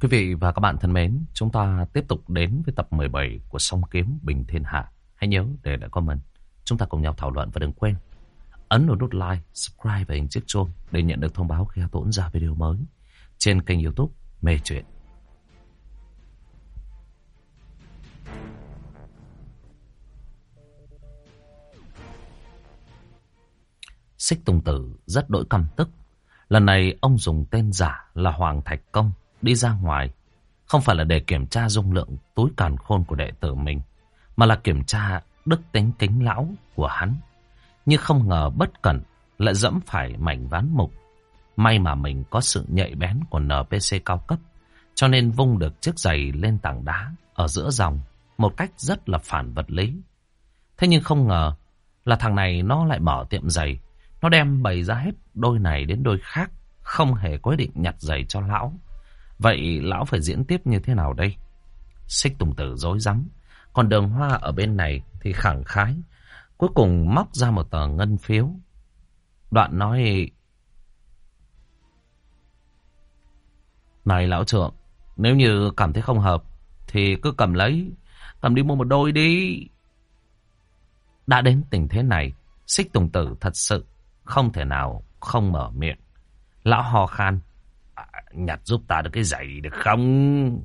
Quý vị và các bạn thân mến, chúng ta tiếp tục đến với tập 17 của Song Kiếm Bình Thiên Hạ. Hãy nhớ để lại comment. Chúng ta cùng nhau thảo luận và đừng quên ấn vào nút like, subscribe và hình chiếc chuông để nhận được thông báo khi Hà Tốn ra video mới trên kênh youtube Mê Chuyện. Xích Tùng Tử rất đỗi căm tức. Lần này ông dùng tên giả là Hoàng Thạch Công đi ra ngoài. Không phải là để kiểm tra dung lượng túi càn khôn của đệ tử mình, mà là kiểm tra đức tính kính lão của hắn. Nhưng không ngờ bất cẩn lại dẫm phải mảnh ván mục. May mà mình có sự nhạy bén của NPC cao cấp, cho nên vung được chiếc giày lên tảng đá ở giữa dòng một cách rất là phản vật lý. Thế nhưng không ngờ là thằng này nó lại mở tiệm giày nó đem bày ra hết đôi này đến đôi khác, không hề có ý định nhặt giày cho lão. Vậy lão phải diễn tiếp như thế nào đây? Xích tùng tử dối rắm Còn đường hoa ở bên này thì khẳng khái. Cuối cùng móc ra một tờ ngân phiếu. Đoạn nói... Này lão trưởng, nếu như cảm thấy không hợp, thì cứ cầm lấy, cầm đi mua một đôi đi. Đã đến tình thế này, xích tùng tử thật sự không thể nào không mở miệng. Lão hò khan. Nhặt giúp ta được cái giày được không?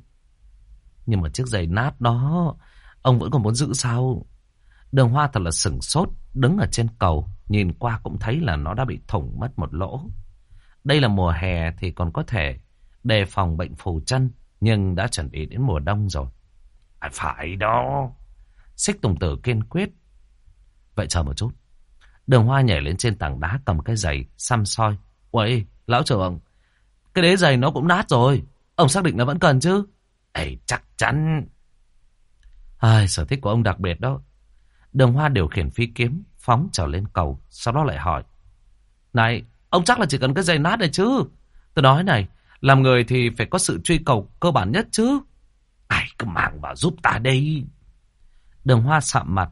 Nhưng mà chiếc giày nát đó, ông vẫn còn muốn giữ sao? Đường hoa thật là sửng sốt, đứng ở trên cầu, nhìn qua cũng thấy là nó đã bị thủng mất một lỗ. Đây là mùa hè thì còn có thể đề phòng bệnh phù chân, nhưng đã chuẩn bị đến mùa đông rồi. À, phải đó. Xích Tùng Tử kiên quyết. Vậy chờ một chút. Đường hoa nhảy lên trên tảng đá cầm cái giày, xăm soi. Uầy, lão trưởng, cái đế giày nó cũng nát rồi. Ông xác định nó vẫn cần chứ? Ê, chắc chắn. Ai, sở thích của ông đặc biệt đó. Đường hoa điều khiển phi kiếm, phóng trở lên cầu, sau đó lại hỏi. Này, ông chắc là chỉ cần cái giày nát này chứ? Tôi nói này, làm người thì phải có sự truy cầu cơ bản nhất chứ. Ai cứ mang vào giúp ta đây. Đường hoa sạm mặt,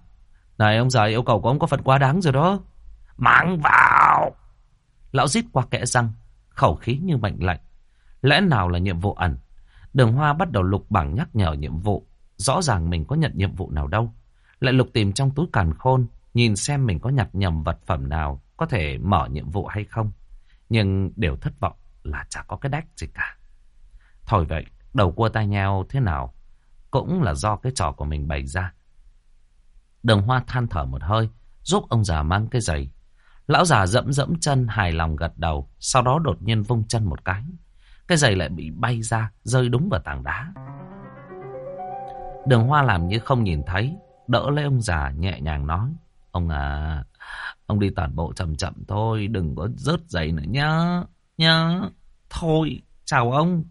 này ông già yêu cầu của ông có phần quá đáng rồi đó. Mang vào! Lão rít qua kẽ răng, khẩu khí như mệnh lệnh. Lẽ nào là nhiệm vụ ẩn? Đường Hoa bắt đầu lục bảng nhắc nhở nhiệm vụ. Rõ ràng mình có nhận nhiệm vụ nào đâu. Lại lục tìm trong túi càn khôn, nhìn xem mình có nhặt nhầm vật phẩm nào có thể mở nhiệm vụ hay không. Nhưng đều thất vọng là chả có cái đách gì cả. Thôi vậy, đầu cua tai nhau thế nào cũng là do cái trò của mình bày ra. Đường hoa than thở một hơi, giúp ông già mang cái giày. Lão già dẫm dẫm chân hài lòng gật đầu, sau đó đột nhiên vung chân một cái. Cái giày lại bị bay ra, rơi đúng vào tảng đá. Đường hoa làm như không nhìn thấy, đỡ lấy ông già nhẹ nhàng nói. Ông à, ông đi toàn bộ chậm chậm thôi, đừng có rớt giày nữa nhá, nhá. Thôi, chào ông.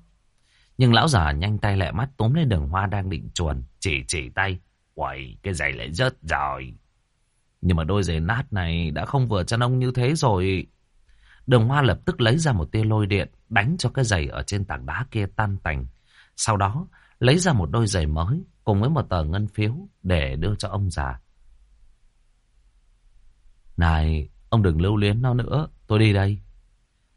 Nhưng lão già nhanh tay lẹ mắt túm lên đường hoa đang định chuồn, chỉ chỉ tay. Uầy, cái giày lại rớt rồi. Nhưng mà đôi giày nát này đã không vừa chân ông như thế rồi. Đường Hoa lập tức lấy ra một tia lôi điện, đánh cho cái giày ở trên tảng đá kia tan tành. Sau đó, lấy ra một đôi giày mới, cùng với một tờ ngân phiếu để đưa cho ông già. Này, ông đừng lưu luyến nó nữa, tôi đi đây.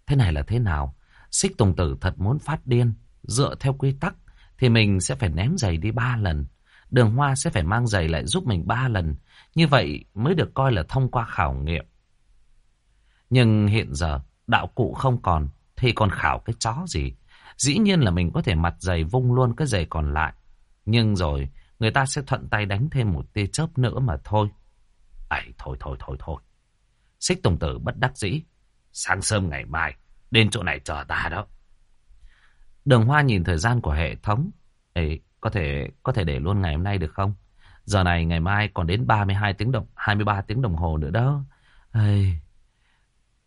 Thế này là thế nào? Xích Tùng Tử thật muốn phát điên. Dựa theo quy tắc thì mình sẽ phải ném giày đi ba lần. Đường Hoa sẽ phải mang giày lại giúp mình ba lần. Như vậy mới được coi là thông qua khảo nghiệm. Nhưng hiện giờ, đạo cụ không còn, thì còn khảo cái chó gì. Dĩ nhiên là mình có thể mặt giày vung luôn cái giày còn lại. Nhưng rồi, người ta sẽ thuận tay đánh thêm một tia chớp nữa mà thôi. Ấy thôi thôi thôi thôi. Xích Tùng Tử bất đắc dĩ. Sáng sớm ngày mai, đến chỗ này chờ ta đó. Đường Hoa nhìn thời gian của hệ thống. ấy có thể có thể để luôn ngày hôm nay được không? Giờ này ngày mai còn đến 32 tiếng đồng 23 tiếng đồng hồ nữa đó. Ây,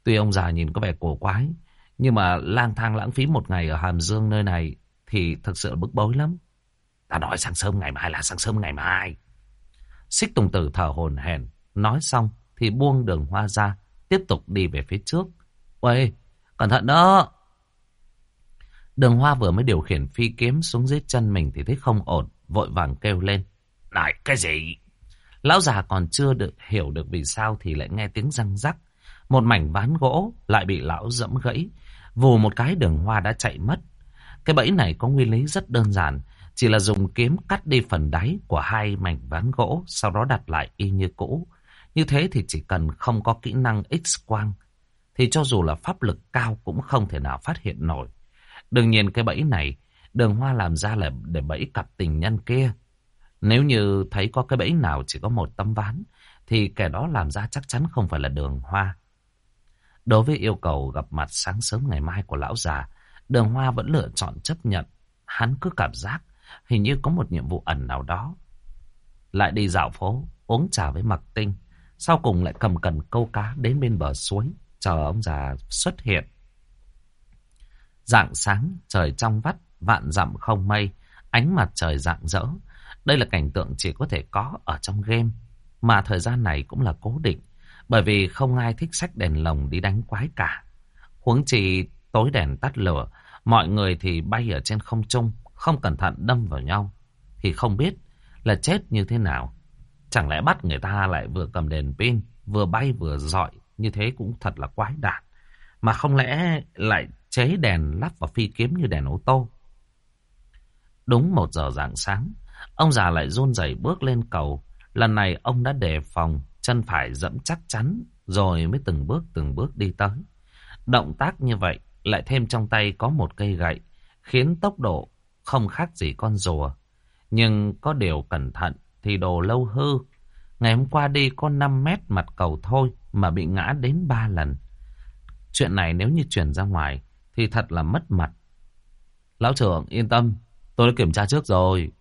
tuy ông già nhìn có vẻ cổ quái, nhưng mà lang thang lãng phí một ngày ở Hàm Dương nơi này thì thực sự bức bối lắm. Ta nói sáng sớm ngày mai là sáng sớm ngày mai. Xích Tùng Tử thở hồn hển, nói xong thì buông đường hoa ra, tiếp tục đi về phía trước. Ôi, cẩn thận đó! Đường hoa vừa mới điều khiển phi kiếm xuống dưới chân mình thì thấy không ổn, vội vàng kêu lên. Này, cái gì? Lão già còn chưa được hiểu được vì sao thì lại nghe tiếng răng rắc. Một mảnh ván gỗ lại bị lão dẫm gãy. Vù một cái đường hoa đã chạy mất. Cái bẫy này có nguyên lý rất đơn giản. Chỉ là dùng kiếm cắt đi phần đáy của hai mảnh ván gỗ, sau đó đặt lại y như cũ. Như thế thì chỉ cần không có kỹ năng X-quang, thì cho dù là pháp lực cao cũng không thể nào phát hiện nổi. Đương nhiên cái bẫy này, đường hoa làm ra là để bẫy cặp tình nhân kia. Nếu như thấy có cái bẫy nào chỉ có một tấm ván, thì kẻ đó làm ra chắc chắn không phải là đường hoa. Đối với yêu cầu gặp mặt sáng sớm ngày mai của lão già, đường hoa vẫn lựa chọn chấp nhận. Hắn cứ cảm giác hình như có một nhiệm vụ ẩn nào đó. Lại đi dạo phố, uống trà với mặc tinh. Sau cùng lại cầm cần câu cá đến bên bờ suối, chờ ông già xuất hiện. Dạng sáng, trời trong vắt, vạn dặm không mây, ánh mặt trời rạng rỡ. Đây là cảnh tượng chỉ có thể có ở trong game, mà thời gian này cũng là cố định, bởi vì không ai thích sách đèn lồng đi đánh quái cả. Huống chi tối đèn tắt lửa, mọi người thì bay ở trên không trung, không cẩn thận đâm vào nhau, thì không biết là chết như thế nào. Chẳng lẽ bắt người ta lại vừa cầm đèn pin, vừa bay vừa dọi, như thế cũng thật là quái đản. Mà không lẽ lại chế đèn lắp vào phi kiếm như đèn ô tô? Đúng một giờ rạng sáng, ông già lại run rẩy bước lên cầu. Lần này ông đã đề phòng, chân phải dẫm chắc chắn, rồi mới từng bước từng bước đi tới. Động tác như vậy, lại thêm trong tay có một cây gậy, khiến tốc độ không khác gì con rùa. Nhưng có điều cẩn thận thì đồ lâu hư. Ngày hôm qua đi có 5 mét mặt cầu thôi mà bị ngã đến 3 lần. Chuyện này nếu như chuyển ra ngoài thì thật là mất mặt. Lão trưởng yên tâm, tôi đã kiểm tra trước rồi.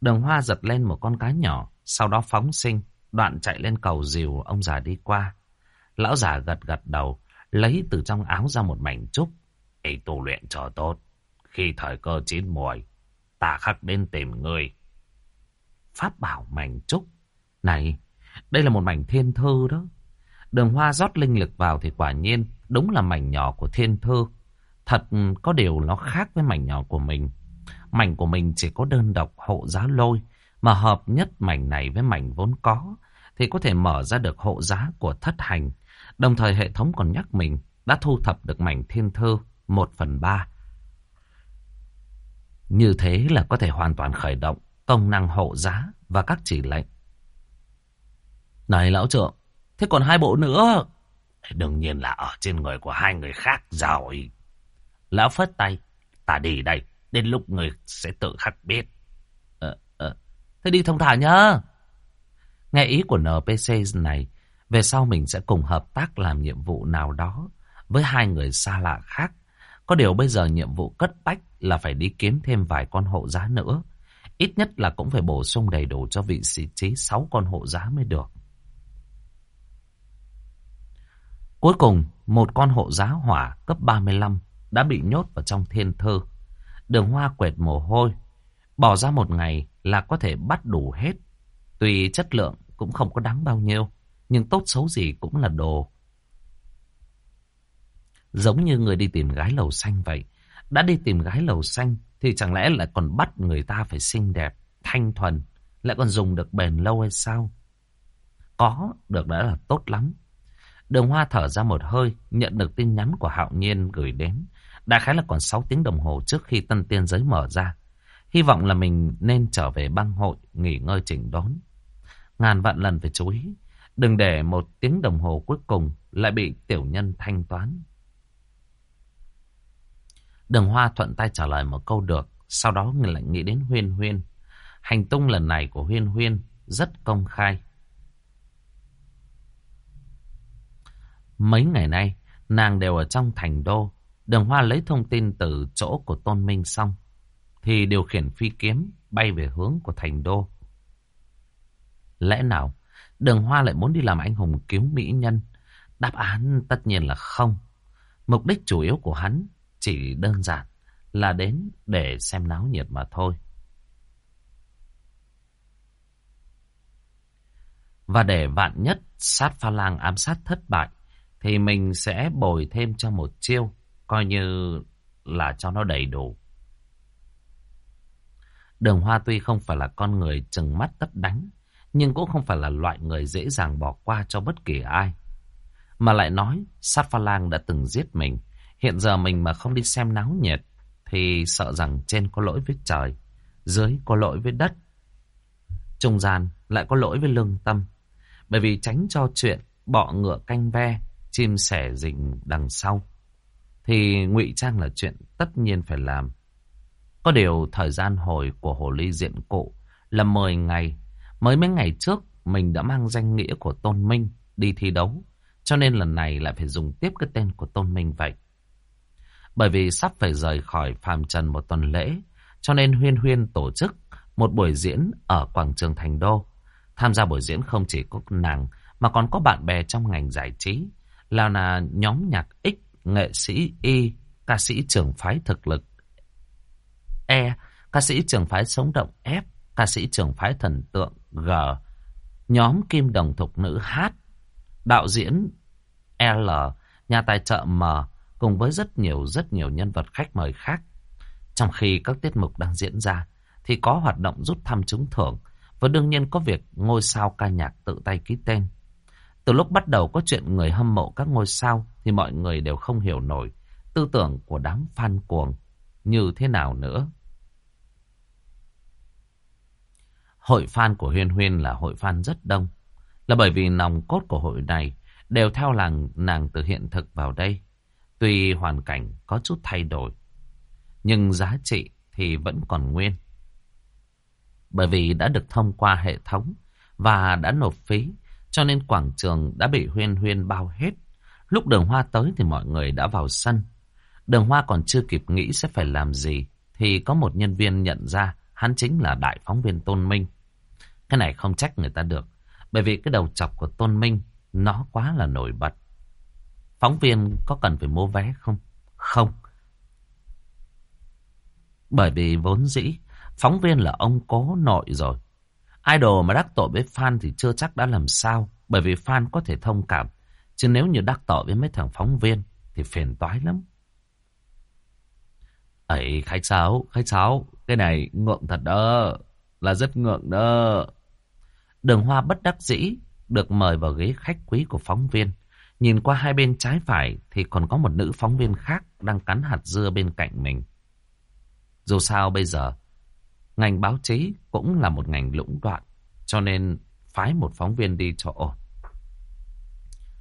Đường hoa giật lên một con cá nhỏ, sau đó phóng sinh, đoạn chạy lên cầu dìu ông già đi qua. Lão già gật gật đầu, lấy từ trong áo ra một mảnh trúc. Ê tu luyện cho tốt, khi thời cơ chín muồi, ta khắc đến tìm ngươi. Pháp bảo mảnh trúc. Này, đây là một mảnh thiên thư đó. Đường hoa rót linh lực vào thì quả nhiên đúng là mảnh nhỏ của thiên thư. Thật có điều nó khác với mảnh nhỏ của mình. Mảnh của mình chỉ có đơn độc hộ giá lôi. Mà hợp nhất mảnh này với mảnh vốn có thì có thể mở ra được hộ giá của thất hành. Đồng thời hệ thống còn nhắc mình đã thu thập được mảnh thiên thư 1 phần 3. Như thế là có thể hoàn toàn khởi động công năng hộ giá và các chỉ lệnh. Này lão trượng, thế còn hai bộ nữa? Đương nhiên là ở trên người của hai người khác rồi. Lão phất tay, ta đi đây, đến lúc người sẽ tự khắc biết. À, à, thế đi thông thả nhá. Nghe ý của NPC này, về sau mình sẽ cùng hợp tác làm nhiệm vụ nào đó với hai người xa lạ khác. Có điều bây giờ nhiệm vụ cất bách là phải đi kiếm thêm vài con hộ giá nữa. Ít nhất là cũng phải bổ sung đầy đủ cho vị sĩ trí 6 con hộ giá mới được. Cuối cùng, một con hộ giá hỏa cấp 35 đã bị nhốt vào trong thiên thư. Đường hoa quệt mồ hôi, bỏ ra một ngày là có thể bắt đủ hết. Tuy chất lượng cũng không có đáng bao nhiêu, nhưng tốt xấu gì cũng là đồ. Giống như người đi tìm gái lầu xanh vậy. Đã đi tìm gái lầu xanh thì chẳng lẽ lại còn bắt người ta phải xinh đẹp, thanh thuần, lại còn dùng được bền lâu hay sao? Có, được đã là tốt lắm. Đường Hoa thở ra một hơi, nhận được tin nhắn của Hạo Nhiên gửi đến. Đại khái là còn 6 tiếng đồng hồ trước khi tân tiên giới mở ra. Hy vọng là mình nên trở về băng hội, nghỉ ngơi chỉnh đốn. Ngàn vạn lần phải chú ý, đừng để một tiếng đồng hồ cuối cùng lại bị tiểu nhân thanh toán. Đường Hoa thuận tay trả lời một câu được, sau đó người lại nghĩ đến Huyên Huyên. Hành tung lần này của Huyên Huyên rất công khai. Mấy ngày nay, nàng đều ở trong thành đô. Đường Hoa lấy thông tin từ chỗ của Tôn Minh xong, thì điều khiển phi kiếm bay về hướng của thành đô. Lẽ nào, đường Hoa lại muốn đi làm anh hùng cứu mỹ nhân? Đáp án tất nhiên là không. Mục đích chủ yếu của hắn chỉ đơn giản là đến để xem náo nhiệt mà thôi. Và để vạn nhất sát pha lang ám sát thất bại, thì mình sẽ bồi thêm cho một chiêu, coi như là cho nó đầy đủ. Đường Hoa tuy không phải là con người chừng mắt tất đánh, nhưng cũng không phải là loại người dễ dàng bỏ qua cho bất kỳ ai. Mà lại nói, Sát Pha Lang đã từng giết mình, hiện giờ mình mà không đi xem náo nhiệt, thì sợ rằng trên có lỗi với trời, dưới có lỗi với đất. Trung gian lại có lỗi với lương tâm. Bởi vì tránh cho chuyện bọ ngựa canh ve, chim sẻ rình đằng sau. Thì ngụy trang là chuyện tất nhiên phải làm. Có điều thời gian hồi của hồ ly diện cụ là 10 ngày. Mới mấy ngày trước mình đã mang danh nghĩa của Tôn Minh đi thi đấu. Cho nên lần này lại phải dùng tiếp cái tên của Tôn Minh vậy. Bởi vì sắp phải rời khỏi phàm trần một tuần lễ, cho nên Huyên Huyên tổ chức một buổi diễn ở quảng trường Thành Đô. Tham gia buổi diễn không chỉ có nàng, mà còn có bạn bè trong ngành giải trí, là là nhóm nhạc X, nghệ sĩ Y, ca sĩ trường phái thực lực E, ca sĩ trường phái sống động F, ca sĩ trường phái thần tượng G, nhóm kim đồng thục nữ H, đạo diễn L, nhà tài trợ M, cùng với rất nhiều rất nhiều nhân vật khách mời khác. Trong khi các tiết mục đang diễn ra, thì có hoạt động rút thăm trúng thưởng, và đương nhiên có việc ngôi sao ca nhạc tự tay ký tên. Từ lúc bắt đầu có chuyện người hâm mộ các ngôi sao, thì mọi người đều không hiểu nổi tư tưởng của đám fan cuồng như thế nào nữa. Hội fan của Huyên Huyên là hội fan rất đông, là bởi vì nòng cốt của hội này đều theo làng nàng từ hiện thực vào đây. Tuy hoàn cảnh có chút thay đổi, nhưng giá trị thì vẫn còn nguyên. Bởi vì đã được thông qua hệ thống và đã nộp phí, cho nên quảng trường đã bị huyên huyên bao hết. Lúc đường hoa tới thì mọi người đã vào sân. Đường hoa còn chưa kịp nghĩ sẽ phải làm gì, thì có một nhân viên nhận ra hắn chính là đại phóng viên Tôn Minh. Cái này không trách người ta được, bởi vì cái đầu chọc của Tôn Minh nó quá là nổi bật. Phóng viên có cần phải mua vé không? Không. Bởi vì vốn dĩ, phóng viên là ông cố nội rồi. Idol mà đắc tội với fan thì chưa chắc đã làm sao. Bởi vì fan có thể thông cảm. Chứ nếu như đắc tội với mấy thằng phóng viên thì phiền toái lắm. Ấy, khách sáo, khách sáo, cái này ngượng thật đó, là rất ngượng đó. Đường hoa bất đắc dĩ, được mời vào ghế khách quý của phóng viên. Nhìn qua hai bên trái phải thì còn có một nữ phóng viên khác đang cắn hạt dưa bên cạnh mình. Dù sao bây giờ, ngành báo chí cũng là một ngành lũng đoạn, cho nên phái một phóng viên đi cho ổn.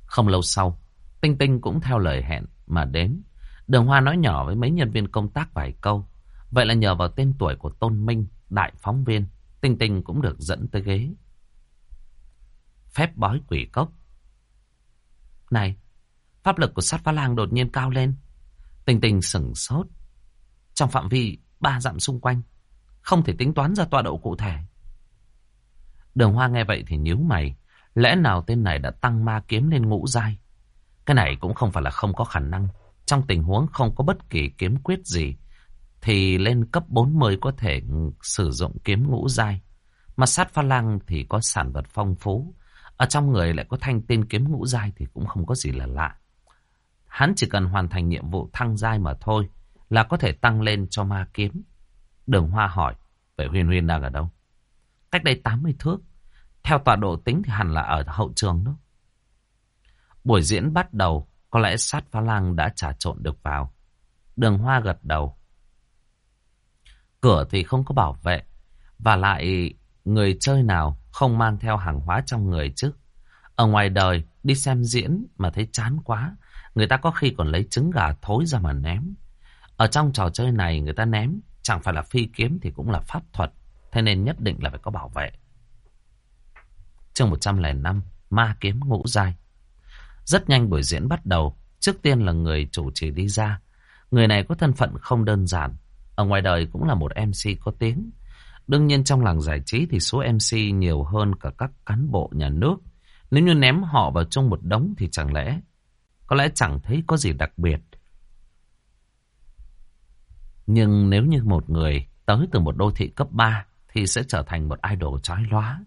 Không lâu sau, Tinh Tinh cũng theo lời hẹn mà đến. Đường Hoa nói nhỏ với mấy nhân viên công tác vài câu. Vậy là nhờ vào tên tuổi của Tôn Minh, đại phóng viên, Tinh Tinh cũng được dẫn tới ghế. Phép bói quỷ cốc này, pháp lực của sát phá lang đột nhiên cao lên. Tinh Tinh sửng sốt. Trong phạm vi ba dặm xung quanh, không thể tính toán ra tọa độ cụ thể. Đường Hoa nghe vậy thì nhíu mày. Lẽ nào tên này đã tăng ma kiếm lên ngũ giai? Cái này cũng không phải là không có khả năng. Trong tình huống không có bất kỳ kiếm quyết gì, thì lên cấp 40 có thể sử dụng kiếm ngũ giai. Mà sát pha lăng thì có sản vật phong phú, ở trong người lại có thanh tên kiếm ngũ giai thì cũng không có gì là lạ. Hắn chỉ cần hoàn thành nhiệm vụ thăng giai mà thôi là có thể tăng lên cho ma kiếm. Đường Hoa hỏi, vậy Huyên Huyên đang ở đâu? Cách đây 80 thước. Theo tọa độ tính thì hẳn là ở hậu trường đó. Buổi diễn bắt đầu, có lẽ sát phá lang đã trà trộn được vào. Đường Hoa gật đầu. Cửa thì không có bảo vệ. Và lại người chơi nào không mang theo hàng hóa trong người chứ. Ở ngoài đời, đi xem diễn mà thấy chán quá, người ta có khi còn lấy trứng gà thối ra mà ném. Ở trong trò chơi này người ta ném, chẳng phải là phi kiếm thì cũng là pháp thuật, thế nên nhất định là phải có bảo vệ. Chương 105, Ma Kiếm Ngũ Giai Rất nhanh buổi diễn bắt đầu, trước tiên là người chủ trì đi ra. Người này có thân phận không đơn giản, ở ngoài đời cũng là một MC có tiếng. Đương nhiên trong làng giải trí thì số MC nhiều hơn cả các cán bộ nhà nước. Nếu như ném họ vào chung một đống thì chẳng lẽ, có lẽ chẳng thấy có gì đặc biệt. Nhưng nếu như một người tới từ một đô thị cấp 3 thì sẽ trở thành một idol chói lóa.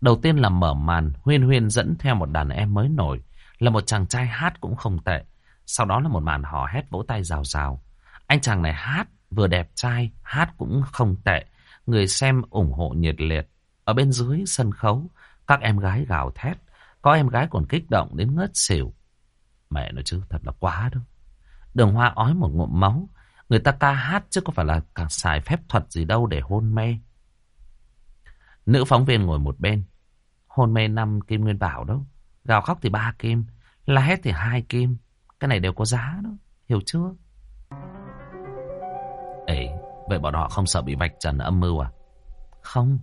Đầu tiên là mở màn, Huyên Huyên dẫn theo một đàn em mới nổi, là một chàng trai hát cũng không tệ. Sau đó là một màn hò hét vỗ tay rào rào. Anh chàng này hát, vừa đẹp trai, hát cũng không tệ. Người xem ủng hộ nhiệt liệt. Ở bên dưới sân khấu, các em gái gào thét. Có em gái còn kích động đến ngất xỉu. Mẹ nói chứ, thật là quá đâu. Đường hoa ói một ngụm máu. Người ta ca hát chứ có phải là cả xài phép thuật gì đâu để hôn mê. Nữ phóng viên ngồi một bên. Hôn mê năm kim nguyên bảo đâu. Gào khóc thì ba kim. La hét thì hai kim. Cái này đều có giá đó. Hiểu chưa? Ê, vậy bọn họ không sợ bị vạch trần âm mưu à? Không.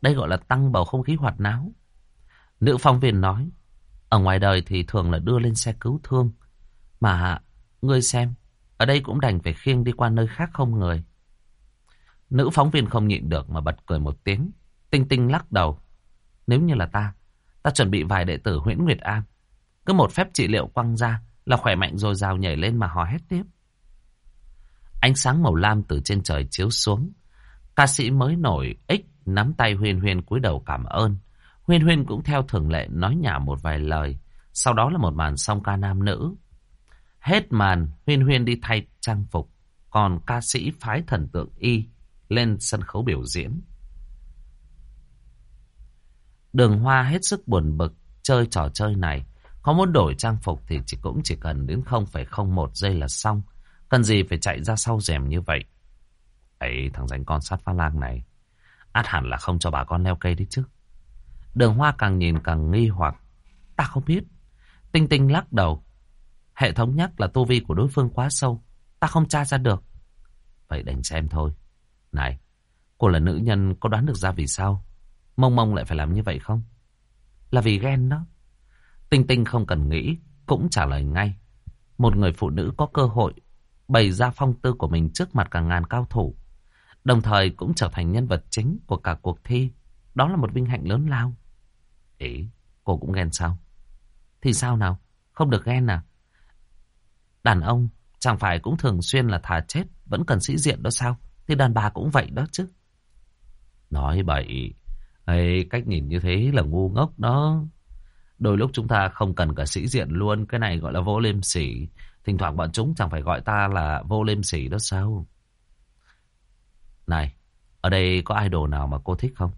Đây gọi là tăng bầu không khí hoạt náo. Nữ phóng viên nói. Ở ngoài đời thì thường là đưa lên xe cứu thương. Mà người xem. Ở đây cũng đành phải khiêng đi qua nơi khác không người. Nữ phóng viên không nhịn được mà bật cười một tiếng. Tinh tinh lắc đầu. Nếu như là ta, ta chuẩn bị vài đệ tử huyễn Nguyệt An. Cứ một phép trị liệu quăng ra là khỏe mạnh rồi rào nhảy lên mà hò hét tiếp. Ánh sáng màu lam từ trên trời chiếu xuống. Ca sĩ mới nổi ích nắm tay Huyên Huyên cúi đầu cảm ơn. Huyên Huyên cũng theo thường lệ nói nhả một vài lời. Sau đó là một màn song ca nam nữ. Hết màn, Huyên Huyên đi thay trang phục. Còn ca sĩ phái thần tượng Y lên sân khấu biểu diễn. Đường Hoa hết sức buồn bực chơi trò chơi này. Có muốn đổi trang phục thì chỉ cũng chỉ cần đến 0,01 giây là xong. Cần gì phải chạy ra sau rèm như vậy. Ấy thằng rảnh con sát pha lang này. Át hẳn là không cho bà con leo cây đi chứ. Đường Hoa càng nhìn càng nghi hoặc. Ta không biết. Tinh Tinh lắc đầu. Hệ thống nhắc là tu vi của đối phương quá sâu. Ta không tra ra được. Vậy đành xem thôi. Này, cô là nữ nhân có đoán được ra vì sao? Mông mông lại phải làm như vậy không? Là vì ghen đó. Tinh Tinh không cần nghĩ, cũng trả lời ngay. Một người phụ nữ có cơ hội bày ra phong tư của mình trước mặt cả ngàn cao thủ. Đồng thời cũng trở thành nhân vật chính của cả cuộc thi. Đó là một vinh hạnh lớn lao. Ý, cô cũng ghen sao? Thì sao nào? Không được ghen à? Đàn ông chẳng phải cũng thường xuyên là thà chết vẫn cần sĩ diện đó sao? Thì đàn bà cũng vậy đó chứ. Nói bậy, Ê, cách nhìn như thế là ngu ngốc đó. Đôi lúc chúng ta không cần cả sĩ diện luôn, cái này gọi là vô liêm sỉ. Thỉnh thoảng bọn chúng chẳng phải gọi ta là vô liêm sỉ đó sao? Này, ở đây có idol nào mà cô thích không?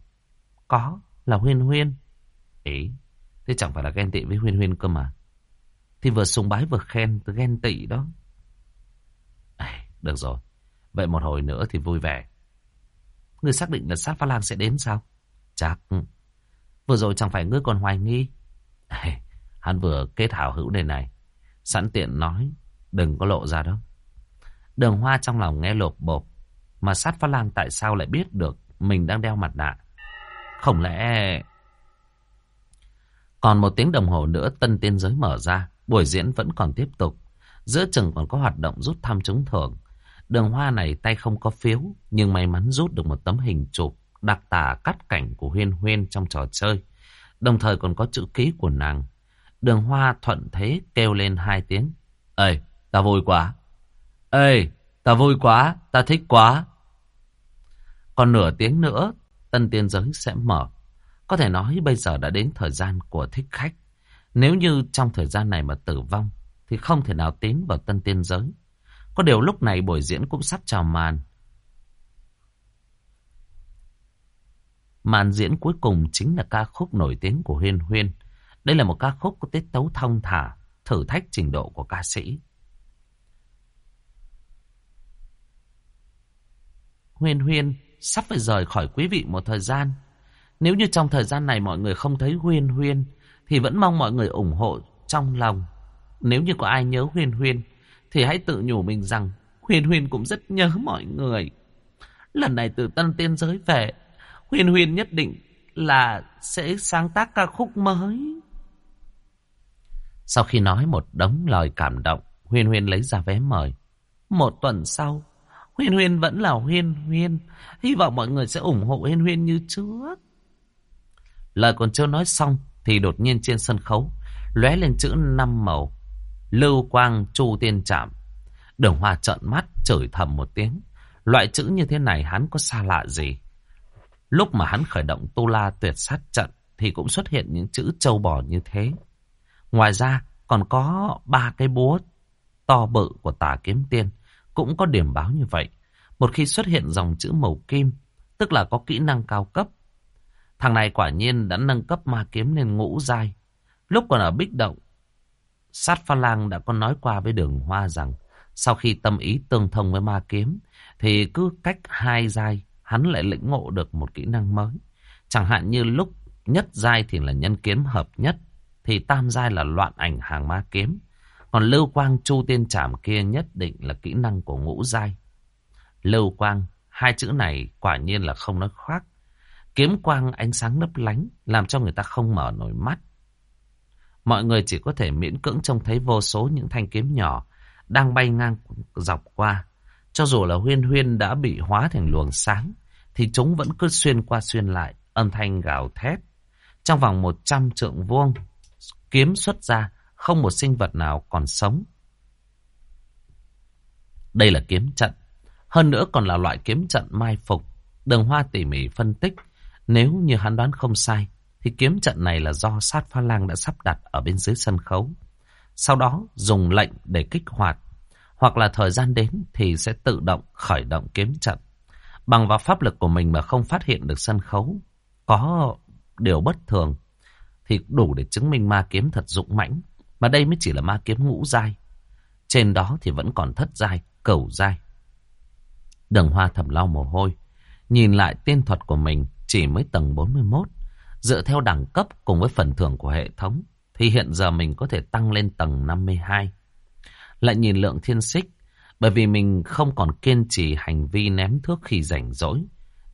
Có, là Huyên Huyên. Ý, thế chẳng phải là ghen tị với Huyên Huyên cơ mà. Thì vừa sùng bái vừa khen, ghen tị đó. À, được rồi, vậy một hồi nữa thì vui vẻ. Ngươi xác định là sát pha lang sẽ đến sao? Chắc. Vừa rồi chẳng phải ngươi còn hoài nghi. À, hắn vừa kết hảo hữu đề này. Sẵn tiện nói, đừng có lộ ra đâu. Đường hoa trong lòng nghe lột bột. Mà sát pha lang tại sao lại biết được mình đang đeo mặt nạ? Không lẽ... Còn một tiếng đồng hồ nữa tân tiên giới mở ra. Buổi diễn vẫn còn tiếp tục. Giữa chừng còn có hoạt động rút thăm trúng thưởng. Đường hoa này tay không có phiếu. Nhưng may mắn rút được một tấm hình chụp. Đặc tả cắt cảnh của Huyên Huyên trong trò chơi. Đồng thời còn có chữ ký của nàng. Đường hoa thuận thế kêu lên hai tiếng. Ê, ta vui quá. Ê, ta vui quá, ta thích quá. Còn nửa tiếng nữa, tân tiên giới sẽ mở. Có thể nói bây giờ đã đến thời gian của thích khách. Nếu như trong thời gian này mà tử vong, thì không thể nào tiến vào tân tiên giới. Có điều lúc này buổi diễn cũng sắp chào màn. Màn diễn cuối cùng chính là ca khúc nổi tiếng của Huyên Huyên. Đây là một ca khúc có tiết tấu thông thả, thử thách trình độ của ca sĩ. Huyên Huyên sắp phải rời khỏi quý vị một thời gian. Nếu như trong thời gian này mọi người không thấy Huyên Huyên, thì vẫn mong mọi người ủng hộ trong lòng. Nếu như có ai nhớ Huyên Huyên, thì hãy tự nhủ mình rằng Huyên Huyên cũng rất nhớ mọi người. Lần này từ Tân Tiên Giới về, Huyên Huyên nhất định là sẽ sáng tác ca khúc mới. Sau khi nói một đống lời cảm động, Huyên Huyên lấy ra vé mời. Một tuần sau, Huyên Huyên vẫn là Huyên Huyên. Hy vọng mọi người sẽ ủng hộ Huyên Huyên như trước. Lời còn chưa nói xong thì đột nhiên trên sân khấu lóe lên chữ năm màu. Lưu quang chu tiên trạm. Đường hoa trợn mắt chửi thầm một tiếng. Loại chữ như thế này hắn có xa lạ gì? Lúc mà hắn khởi động tu la tuyệt sát trận thì cũng xuất hiện những chữ châu bò như thế. Ngoài ra còn có ba cái búa to bự của tà kiếm tiên cũng có điểm báo như vậy. Một khi xuất hiện dòng chữ màu kim, tức là có kỹ năng cao cấp. Thằng này quả nhiên đã nâng cấp ma kiếm lên ngũ giai. Lúc còn ở bích động, sát pha lang đã có nói qua với đường hoa rằng Sau khi tâm ý tương thông với ma kiếm, thì cứ cách hai giai, hắn lại lĩnh ngộ được một kỹ năng mới. Chẳng hạn như lúc nhất giai thì là nhân kiếm hợp nhất, thì tam giai là loạn ảnh hàng ma kiếm. Còn lưu quang chu tiên trảm kia nhất định là kỹ năng của ngũ giai. Lưu quang, hai chữ này quả nhiên là không nói khoác. Kiếm quang ánh sáng lấp lánh, làm cho người ta không mở nổi mắt. Mọi người chỉ có thể miễn cưỡng trông thấy vô số những thanh kiếm nhỏ đang bay ngang dọc qua. Cho dù là huyên huyên đã bị hóa thành luồng sáng, thì chúng vẫn cứ xuyên qua xuyên lại, âm thanh gào thét. Trong vòng một trăm trượng vuông, kiếm xuất ra, không một sinh vật nào còn sống. Đây là kiếm trận. Hơn nữa còn là loại kiếm trận mai phục. Đường Hoa tỉ mỉ phân tích. Nếu như hắn đoán không sai, thì kiếm trận này là do sát pha lang đã sắp đặt ở bên dưới sân khấu. Sau đó dùng lệnh để kích hoạt. Hoặc là thời gian đến thì sẽ tự động khởi động kiếm trận. Bằng vào pháp lực của mình mà không phát hiện được sân khấu. Có điều bất thường. Thì đủ để chứng minh ma kiếm thật dũng mãnh. Mà đây mới chỉ là ma kiếm ngũ giai. Trên đó thì vẫn còn thất giai, cầu giai. Đường hoa thầm lau mồ hôi. Nhìn lại tiên thuật của mình chỉ mới tầng 41. Dựa theo đẳng cấp cùng với phần thưởng của hệ thống, thì hiện giờ mình có thể tăng lên tầng 52. Lại nhìn lượng thiên xích, bởi vì mình không còn kiên trì hành vi ném thước khi rảnh rỗi.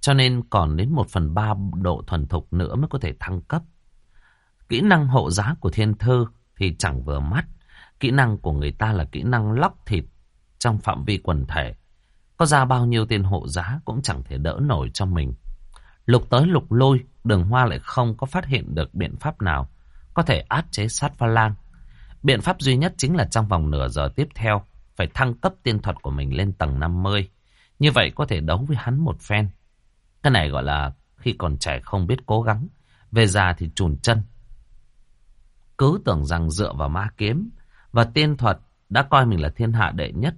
Cho nên còn đến một phần ba độ thuần thục nữa mới có thể thăng cấp. Kỹ năng hộ giá của thiên thư thì chẳng vừa mắt. Kỹ năng của người ta là kỹ năng lóc thịt trong phạm vi quần thể. Có ra bao nhiêu tiền hộ giá cũng chẳng thể đỡ nổi cho mình. Lục tới lục lôi, đường hoa lại không có phát hiện được biện pháp nào có thể áp chế sát pha lang. Biện pháp duy nhất chính là trong vòng nửa giờ tiếp theo phải thăng cấp tiên thuật của mình lên tầng 50. Như vậy có thể đấu với hắn một phen. Cái này gọi là khi còn trẻ không biết cố gắng, về già thì trùn chân. Cứ tưởng rằng dựa vào ma kiếm và tiên thuật đã coi mình là thiên hạ đệ nhất,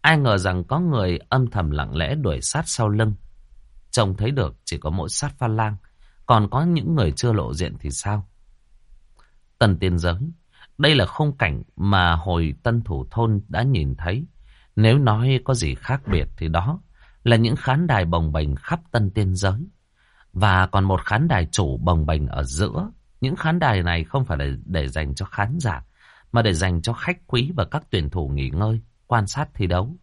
ai ngờ rằng có người âm thầm lặng lẽ đuổi sát sau lưng. Trông thấy được chỉ có mỗi sát pha lang, còn có những người chưa lộ diện thì sao? Tần tiên giới, đây là khung cảnh mà hồi tân thủ thôn đã nhìn thấy. Nếu nói có gì khác biệt thì đó là những khán đài bồng bềnh khắp tân tiên giới. Và còn một khán đài chủ bồng bềnh ở giữa. Những khán đài này không phải là để dành cho khán giả, mà để dành cho khách quý và các tuyển thủ nghỉ ngơi, quan sát thi đấu.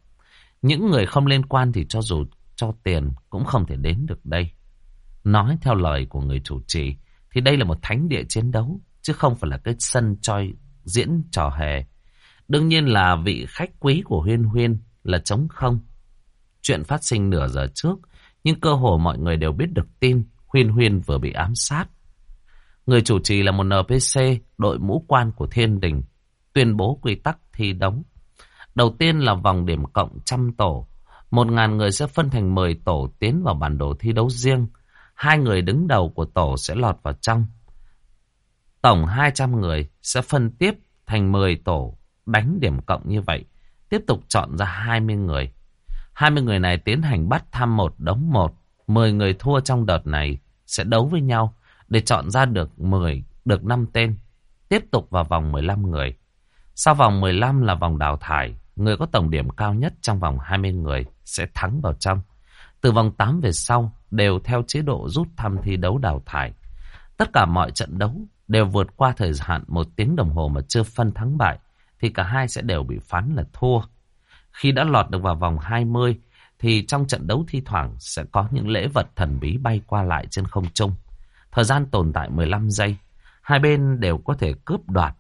Những người không liên quan thì cho dù cho tiền cũng không thể đến được đây. Nói theo lời của người chủ trì, thì đây là một thánh địa chiến đấu, chứ không phải là cái sân choi diễn trò hề. Đương nhiên là vị khách quý của Huyên Huyên là trống không. Chuyện phát sinh nửa giờ trước, nhưng cơ hồ mọi người đều biết được tin Huyên Huyên vừa bị ám sát. Người chủ trì là một NPC, đội mũ quan của thiên đình, tuyên bố quy tắc thi đấu. Đầu tiên là vòng điểm cộng trăm tổ. Một ngàn người sẽ phân thành 10 tổ tiến vào bản đồ thi đấu riêng. Hai người đứng đầu của tổ sẽ lọt vào trong. Tổng 200 người sẽ phân tiếp thành 10 tổ đánh điểm cộng như vậy. Tiếp tục chọn ra 20 người. 20 người này tiến hành bắt thăm một đống một. 10 người thua trong đợt này sẽ đấu với nhau để chọn ra được 10, được 5 tên. Tiếp tục vào vòng 15 người. Sau vòng 15 là vòng đào thải. Người có tổng điểm cao nhất trong vòng 20 người sẽ thắng vào trong. Từ vòng 8 về sau đều theo chế độ rút thăm thi đấu đào thải. Tất cả mọi trận đấu đều vượt qua thời hạn một tiếng đồng hồ mà chưa phân thắng bại, thì cả hai sẽ đều bị phán là thua. Khi đã lọt được vào vòng 20, thì trong trận đấu thi thoảng sẽ có những lễ vật thần bí bay qua lại trên không trung. Thời gian tồn tại 15 giây, hai bên đều có thể cướp đoạt.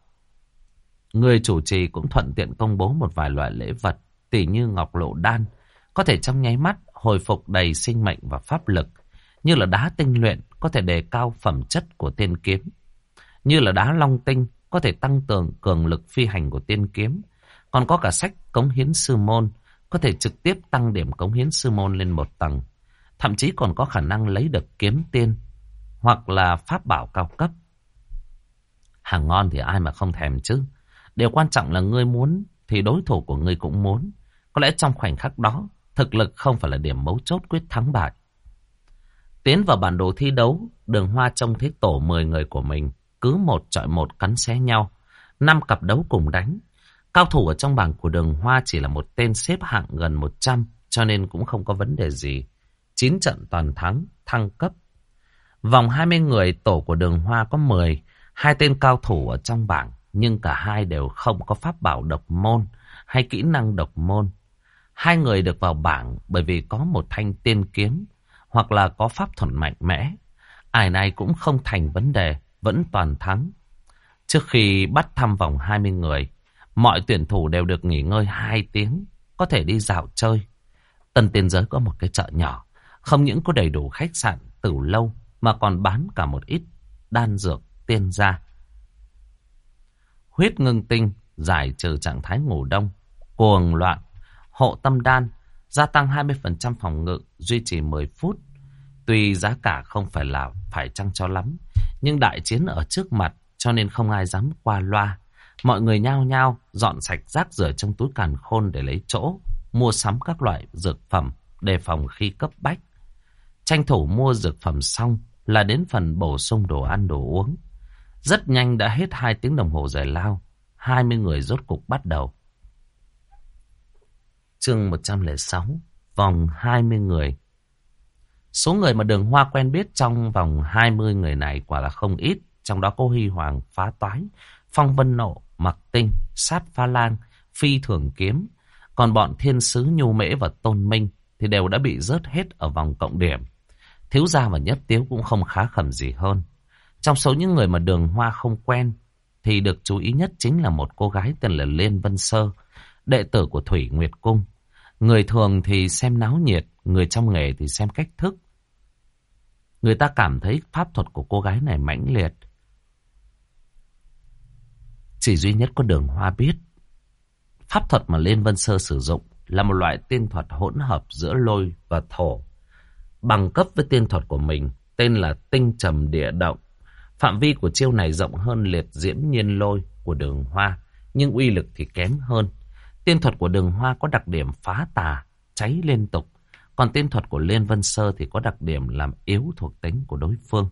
Người chủ trì cũng thuận tiện công bố một vài loại lễ vật, tỉ như ngọc lộ đan, có thể trong nháy mắt hồi phục đầy sinh mệnh và pháp lực, như là đá tinh luyện có thể đề cao phẩm chất của tiên kiếm như là đá long tinh có thể tăng cường cường lực phi hành của tiên kiếm. Còn có cả sách cống hiến sư môn có thể trực tiếp tăng điểm cống hiến sư môn lên một tầng. Thậm chí còn có khả năng lấy được kiếm tiên hoặc là pháp bảo cao cấp. Hàng ngon thì ai mà không thèm chứ. Điều quan trọng là ngươi muốn thì đối thủ của ngươi cũng muốn. Có lẽ trong khoảnh khắc đó, thực lực không phải là điểm mấu chốt quyết thắng bại. Tiến vào bản đồ thi đấu, đường hoa trông thấy tổ 10 người của mình cứ một chọi một cắn xé nhau. Năm cặp đấu cùng đánh. Cao thủ ở trong bảng của đường hoa chỉ là một tên xếp hạng gần 100, cho nên cũng không có vấn đề gì. 9 trận toàn thắng, thăng cấp. Vòng 20 người tổ của đường hoa có 10, hai tên cao thủ ở trong bảng, nhưng cả hai đều không có pháp bảo độc môn hay kỹ năng độc môn. Hai người được vào bảng bởi vì có một thanh tiên kiếm hoặc là có pháp thuật mạnh mẽ. Ai này cũng không thành vấn đề, vẫn toàn thắng. Trước khi bắt thăm vòng 20 người, mọi tuyển thủ đều được nghỉ ngơi 2 tiếng, có thể đi dạo chơi. Tân tiên giới có một cái chợ nhỏ, không những có đầy đủ khách sạn, từ lâu, mà còn bán cả một ít đan dược tiên gia. Huyết ngưng tinh, giải trừ trạng thái ngủ đông, cuồng loạn, hộ tâm đan, gia tăng 20% phòng ngự, duy trì 10 phút. Tuy giá cả không phải là phải chăng cho lắm, nhưng đại chiến ở trước mặt cho nên không ai dám qua loa. Mọi người nhao nhao dọn sạch rác rưởi trong túi càn khôn để lấy chỗ, mua sắm các loại dược phẩm đề phòng khi cấp bách. Tranh thủ mua dược phẩm xong là đến phần bổ sung đồ ăn đồ uống. Rất nhanh đã hết 2 tiếng đồng hồ giải lao, 20 người rốt cục bắt đầu. Chương 106, vòng 20 người. Số người mà đường hoa quen biết trong vòng 20 người này quả là không ít. Trong đó có Huy Hoàng, Phá Toái, Phong Vân Nộ, Mặc Tinh, Sát Pha Lang, Phi Thường Kiếm. Còn bọn Thiên Sứ Nhu Mễ và Tôn Minh thì đều đã bị rớt hết ở vòng cộng điểm. Thiếu gia và Nhất Tiếu cũng không khá khẩm gì hơn. Trong số những người mà đường hoa không quen thì được chú ý nhất chính là một cô gái tên là Liên Vân Sơ, đệ tử của Thủy Nguyệt Cung. Người thường thì xem náo nhiệt, người trong nghề thì xem cách thức. Người ta cảm thấy pháp thuật của cô gái này mãnh liệt. Chỉ duy nhất có đường hoa biết. Pháp thuật mà Liên Vân Sơ sử dụng là một loại tiên thuật hỗn hợp giữa lôi và thổ. Bằng cấp với tiên thuật của mình, tên là tinh trầm địa động. Phạm vi của chiêu này rộng hơn liệt diễm nhiên lôi của đường hoa, nhưng uy lực thì kém hơn. Tiên thuật của đường hoa có đặc điểm phá tà, cháy liên tục. Còn tiên thuật của Liên Vân Sơ thì có đặc điểm làm yếu thuộc tính của đối phương.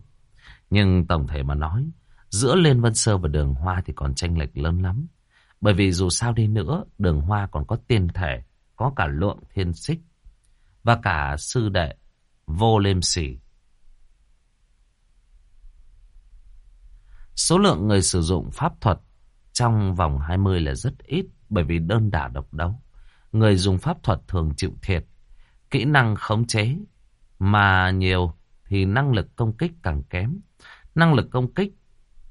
Nhưng tổng thể mà nói, giữa Liên Vân Sơ và đường hoa thì còn tranh lệch lớn lắm. Bởi vì dù sao đi nữa, đường hoa còn có tiên thể, có cả lượng thiên xích. Và cả sư đệ, vô lêm sỉ. Số lượng người sử dụng pháp thuật trong vòng 20 là rất ít bởi vì đơn đả độc đấu. Người dùng pháp thuật thường chịu thiệt. Kỹ năng khống chế mà nhiều thì năng lực công kích càng kém. Năng lực công kích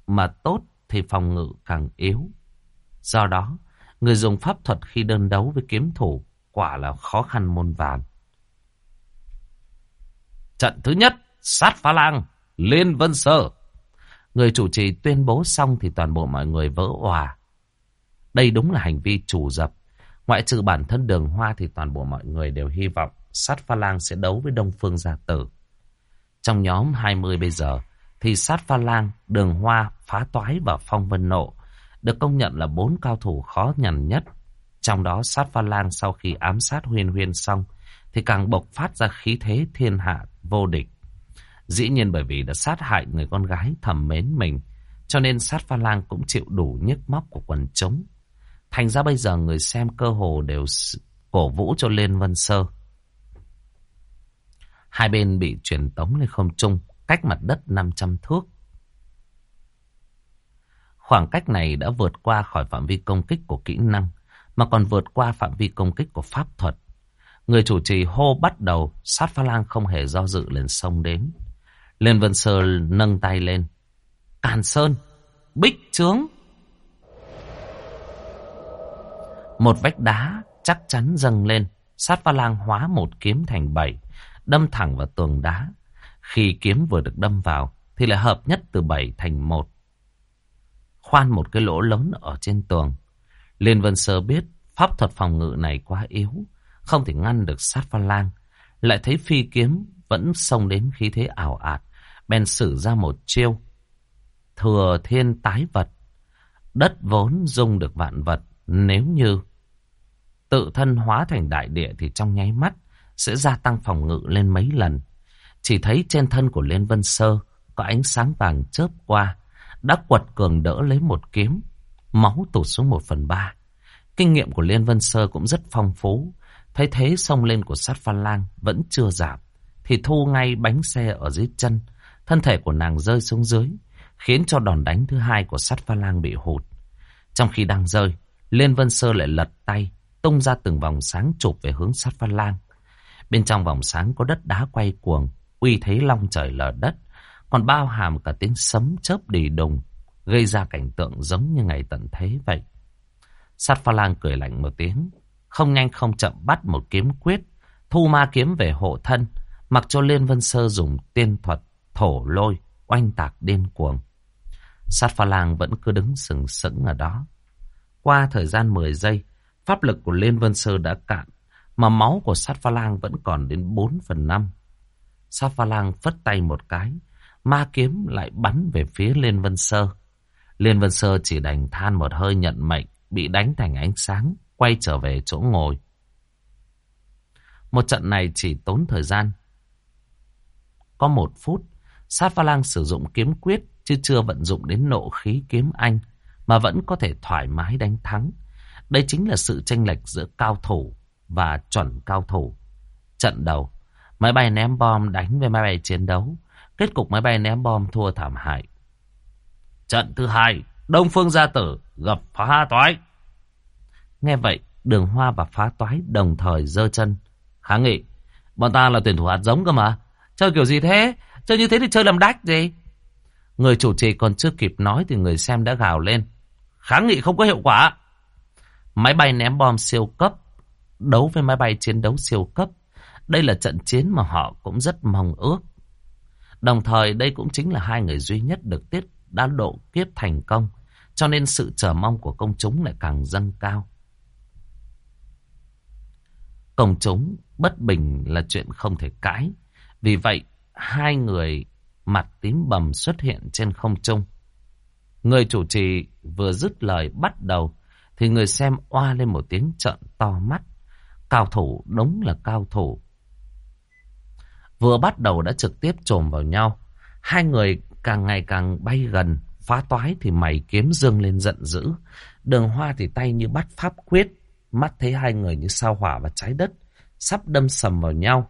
mà tốt thì phòng ngự càng yếu. Do đó, người dùng pháp thuật khi đơn đấu với kiếm thủ quả là khó khăn môn vàn. Trận thứ nhất, sát phá lang, Liên Vân Sơ. Người chủ trì tuyên bố xong thì toàn bộ mọi người vỡ hòa. Đây đúng là hành vi chủ dập. Ngoại trừ bản thân đường hoa thì toàn bộ mọi người đều hy vọng sát pha lang sẽ đấu với Đông Phương Gia Tử. Trong nhóm 20 bây giờ thì sát pha lang, đường hoa, phá toái và phong vân nộ được công nhận là bốn cao thủ khó nhằn nhất. Trong đó sát pha lang sau khi ám sát huyên huyên xong thì càng bộc phát ra khí thế thiên hạ vô địch. Dĩ nhiên bởi vì đã sát hại người con gái thầm mến mình, cho nên sát pha lang cũng chịu đủ nhức móc của quần chúng. Thành ra bây giờ người xem cơ hồ đều cổ vũ cho Liên Vân Sơ. Hai bên bị truyền tống lên không trung, cách mặt đất 500 thước. Khoảng cách này đã vượt qua khỏi phạm vi công kích của kỹ năng, mà còn vượt qua phạm vi công kích của pháp thuật. Người chủ trì hô bắt đầu, sát pha lang không hề do dự lên sông đến. Liên Vân Sơ nâng tay lên. Càn Sơn, Bích Trướng. Một vách đá chắc chắn dâng lên, sát pha lang hóa một kiếm thành bảy, đâm thẳng vào tường đá. Khi kiếm vừa được đâm vào, thì lại hợp nhất từ bảy thành một. Khoan một cái lỗ lớn ở trên tường. Liên Vân Sơ biết pháp thuật phòng ngự này quá yếu, không thể ngăn được sát pha lang. Lại thấy phi kiếm vẫn xông đến khí thế ảo ạt, bèn sử ra một chiêu. Thừa thiên tái vật, đất vốn dung được vạn vật, nếu như tự thân hóa thành đại địa thì trong nháy mắt sẽ gia tăng phòng ngự lên mấy lần. Chỉ thấy trên thân của Liên Vân Sơ có ánh sáng vàng chớp qua, đã quật cường đỡ lấy một kiếm, máu tụt xuống một phần ba. Kinh nghiệm của Liên Vân Sơ cũng rất phong phú. Thấy thế xông lên của sát pha lang vẫn chưa giảm. Thì thu ngay bánh xe ở dưới chân. Thân thể của nàng rơi xuống dưới. Khiến cho đòn đánh thứ hai của sát pha lang bị hụt. Trong khi đang rơi, Liên Vân Sơ lại lật tay. Tung ra từng vòng sáng chụp về hướng sát pha lang. Bên trong vòng sáng có đất đá quay cuồng. Uy thấy long trời lở đất. Còn bao hàm cả tiếng sấm chớp đi đùng. Gây ra cảnh tượng giống như ngày tận thế vậy. Sát pha lang cười lạnh một tiếng. Không nhanh không chậm bắt một kiếm quyết. Thu ma kiếm về hộ thân. Mặc cho Liên Vân Sơ dùng tiên thuật thổ lôi. Oanh tạc điên cuồng. Sát pha lang vẫn cứ đứng sừng sững ở đó. Qua thời gian 10 giây. Pháp lực của Liên Vân Sơ đã cạn. Mà máu của sát pha lang vẫn còn đến 4 phần 5. Sát pha lang phất tay một cái. Ma kiếm lại bắn về phía Liên Vân Sơ. Liên Vân Sơ chỉ đành than một hơi nhận mệnh bị đánh thành ánh sáng, quay trở về chỗ ngồi. Một trận này chỉ tốn thời gian. Có một phút, Sát Pha Lang sử dụng kiếm quyết, chứ chưa vận dụng đến nộ khí kiếm anh, mà vẫn có thể thoải mái đánh thắng. Đây chính là sự tranh lệch giữa cao thủ và chuẩn cao thủ. Trận đầu, máy bay ném bom đánh với máy bay chiến đấu. Kết cục máy bay ném bom thua thảm hại. Trận thứ hai, Đông Phương Gia Tử gặp phá toái. Nghe vậy, đường hoa và phá toái đồng thời giơ chân. Kháng nghị, bọn ta là tuyển thủ hạt giống cơ mà. Chơi kiểu gì thế? Chơi như thế thì chơi làm đách gì? Người chủ trì còn chưa kịp nói thì người xem đã gào lên. Kháng nghị không có hiệu quả. Máy bay ném bom siêu cấp. Đấu với máy bay chiến đấu siêu cấp. Đây là trận chiến mà họ cũng rất mong ước. Đồng thời đây cũng chính là hai người duy nhất được tiết đã độ kiếp thành công. Cho nên sự chờ mong của công chúng lại càng dâng cao. Công chúng bất bình là chuyện không thể cãi. Vì vậy, hai người mặt tím bầm xuất hiện trên không trung. Người chủ trì vừa dứt lời bắt đầu, thì người xem oa lên một tiếng trợn to mắt. Cao thủ đúng là cao thủ. Vừa bắt đầu đã trực tiếp trồm vào nhau. Hai người càng ngày càng bay gần, phá toái thì mày kiếm dương lên giận dữ. Đường hoa thì tay như bắt pháp quyết, mắt thấy hai người như sao hỏa và trái đất, sắp đâm sầm vào nhau.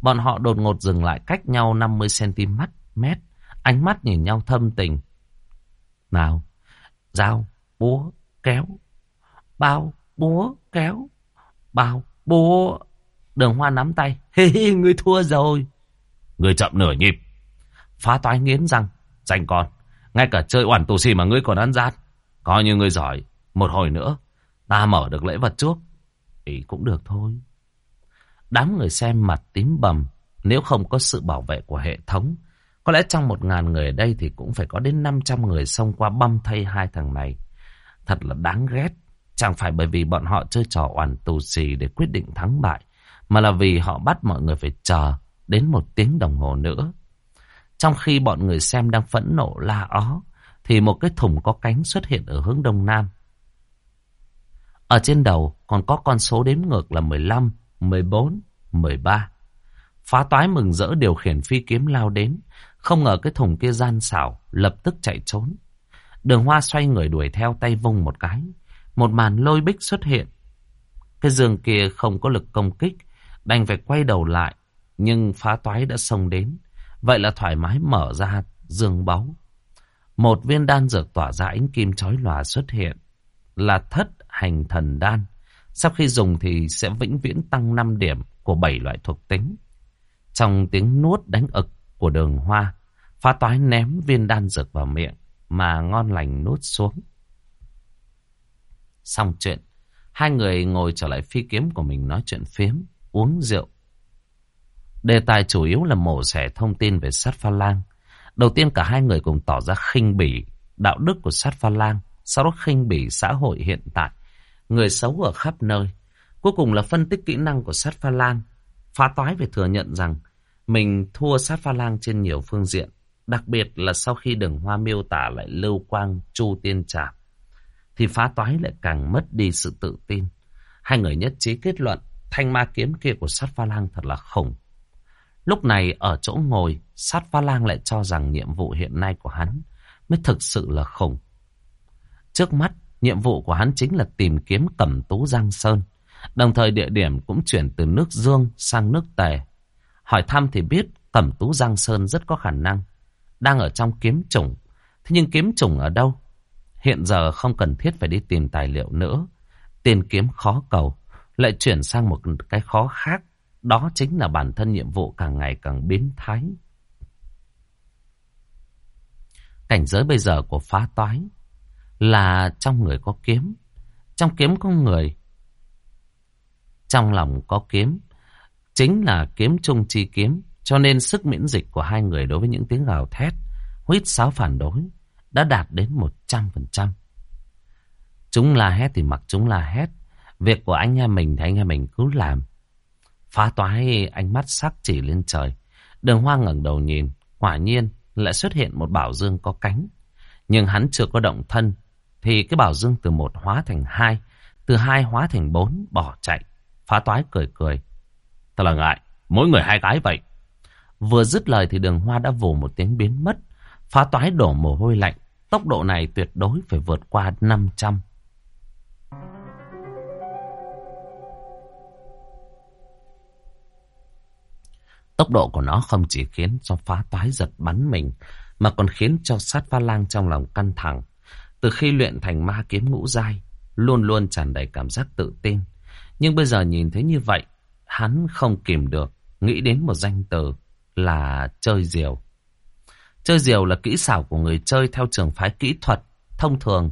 Bọn họ đột ngột dừng lại cách nhau 50cm, mét, ánh mắt nhìn nhau thâm tình. Nào, dao, búa, kéo, bao, búa, kéo, bao, búa. Đường hoa nắm tay, hi hi, ngươi thua rồi. Ngươi chậm nửa nhịp. Phá toái nghiến răng, danh con. Ngay cả chơi oản tù xì mà ngươi còn ăn gian. Coi như ngươi giỏi. Một hồi nữa, ta mở được lễ vật trước. Ý cũng được thôi. Đám người xem mặt tím bầm. Nếu không có sự bảo vệ của hệ thống. Có lẽ trong một ngàn người ở đây thì cũng phải có đến 500 người xông qua băm thay hai thằng này. Thật là đáng ghét. Chẳng phải bởi vì bọn họ chơi trò oản tù xì để quyết định thắng bại. Mà là vì họ bắt mọi người phải chờ đến một tiếng đồng hồ nữa. Trong khi bọn người xem đang phẫn nộ la ó, thì một cái thùng có cánh xuất hiện ở hướng đông nam. Ở trên đầu còn có con số đếm ngược là 15, 14, 13. Phá toái mừng rỡ điều khiển phi kiếm lao đến. Không ngờ cái thùng kia gian xảo, lập tức chạy trốn. Đường hoa xoay người đuổi theo tay vung một cái. Một màn lôi bích xuất hiện. Cái giường kia không có lực công kích, đành phải quay đầu lại. Nhưng phá toái đã xông đến. Vậy là thoải mái mở ra dương báu. Một viên đan dược tỏa ra ánh kim chói lòa xuất hiện. Là thất hành thần đan. Sau khi dùng thì sẽ vĩnh viễn tăng 5 điểm của 7 loại thuộc tính. Trong tiếng nuốt đánh ực của đường hoa, phá toái ném viên đan dược vào miệng mà ngon lành nuốt xuống. Xong chuyện, hai người ngồi trở lại phi kiếm của mình nói chuyện phiếm, uống rượu. Đề tài chủ yếu là mổ xẻ thông tin về sát pha lang. Đầu tiên cả hai người cùng tỏ ra khinh bỉ đạo đức của sát pha lang, sau đó khinh bỉ xã hội hiện tại, người xấu ở khắp nơi. Cuối cùng là phân tích kỹ năng của sát pha lang. Phá toái phải thừa nhận rằng mình thua sát pha lang trên nhiều phương diện. Đặc biệt là sau khi đường hoa miêu tả lại lưu quang chu tiên trạm. Thì phá toái lại càng mất đi sự tự tin. Hai người nhất trí kết luận thanh ma kiếm kia của sát pha lang thật là khủng. Lúc này ở chỗ ngồi, sát pha lang lại cho rằng nhiệm vụ hiện nay của hắn mới thực sự là khủng. Trước mắt, Nhiệm vụ của hắn chính là tìm kiếm cẩm tú Giang Sơn. Đồng thời địa điểm cũng chuyển từ nước Dương sang nước Tề. Hỏi thăm thì biết cẩm tú Giang Sơn rất có khả năng. Đang ở trong kiếm trùng. Thế nhưng kiếm trùng ở đâu? Hiện giờ không cần thiết phải đi tìm tài liệu nữa. Tiền kiếm khó cầu. Lại chuyển sang một cái khó khác. Đó chính là bản thân nhiệm vụ càng ngày càng biến thái. Cảnh giới bây giờ của phá toái là trong người có kiếm. Trong kiếm có người. Trong lòng có kiếm. Chính là kiếm trung chi kiếm. Cho nên sức miễn dịch của hai người đối với những tiếng gào thét, huýt sáo phản đối đã đạt đến 100%. Chúng la hét thì mặc chúng la hét. Việc của anh em mình thì anh em mình cứ làm. Phá toái ánh mắt sắc chỉ lên trời. Đường hoa ngẩng đầu nhìn. Quả nhiên lại xuất hiện một bảo dương có cánh. Nhưng hắn chưa có động thân. Thì cái bảo dương từ một hóa thành hai. Từ hai hóa thành bốn bỏ chạy. Phá toái cười cười. Thật là ngại. Mỗi người hai cái vậy. Vừa dứt lời thì đường hoa đã vù một tiếng biến mất. Phá toái đổ mồ hôi lạnh. Tốc độ này tuyệt đối phải vượt qua 500. Tốc độ của nó không chỉ khiến cho phá toái giật bắn mình, mà còn khiến cho sát pha lang trong lòng căng thẳng. Từ khi luyện thành ma kiếm ngũ giai, luôn luôn tràn đầy cảm giác tự tin. Nhưng bây giờ nhìn thấy như vậy, hắn không kìm được, nghĩ đến một danh từ là chơi diều. Chơi diều là kỹ xảo của người chơi theo trường phái kỹ thuật, thông thường,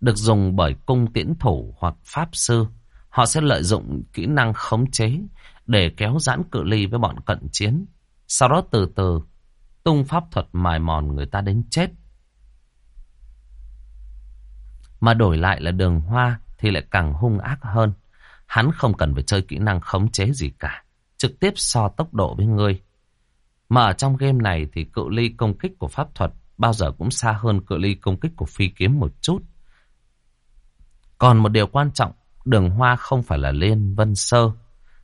được dùng bởi cung tiễn thủ hoặc pháp sư. Họ sẽ lợi dụng kỹ năng khống chế để kéo giãn cự ly với bọn cận chiến. Sau đó từ từ tung pháp thuật mài mòn người ta đến chết. Mà đổi lại là đường hoa thì lại càng hung ác hơn. Hắn không cần phải chơi kỹ năng khống chế gì cả. Trực tiếp so tốc độ với ngươi. Mà ở trong game này thì cự ly công kích của pháp thuật bao giờ cũng xa hơn cự ly công kích của phi kiếm một chút. Còn một điều quan trọng, đường hoa không phải là Liên Vân Sơ.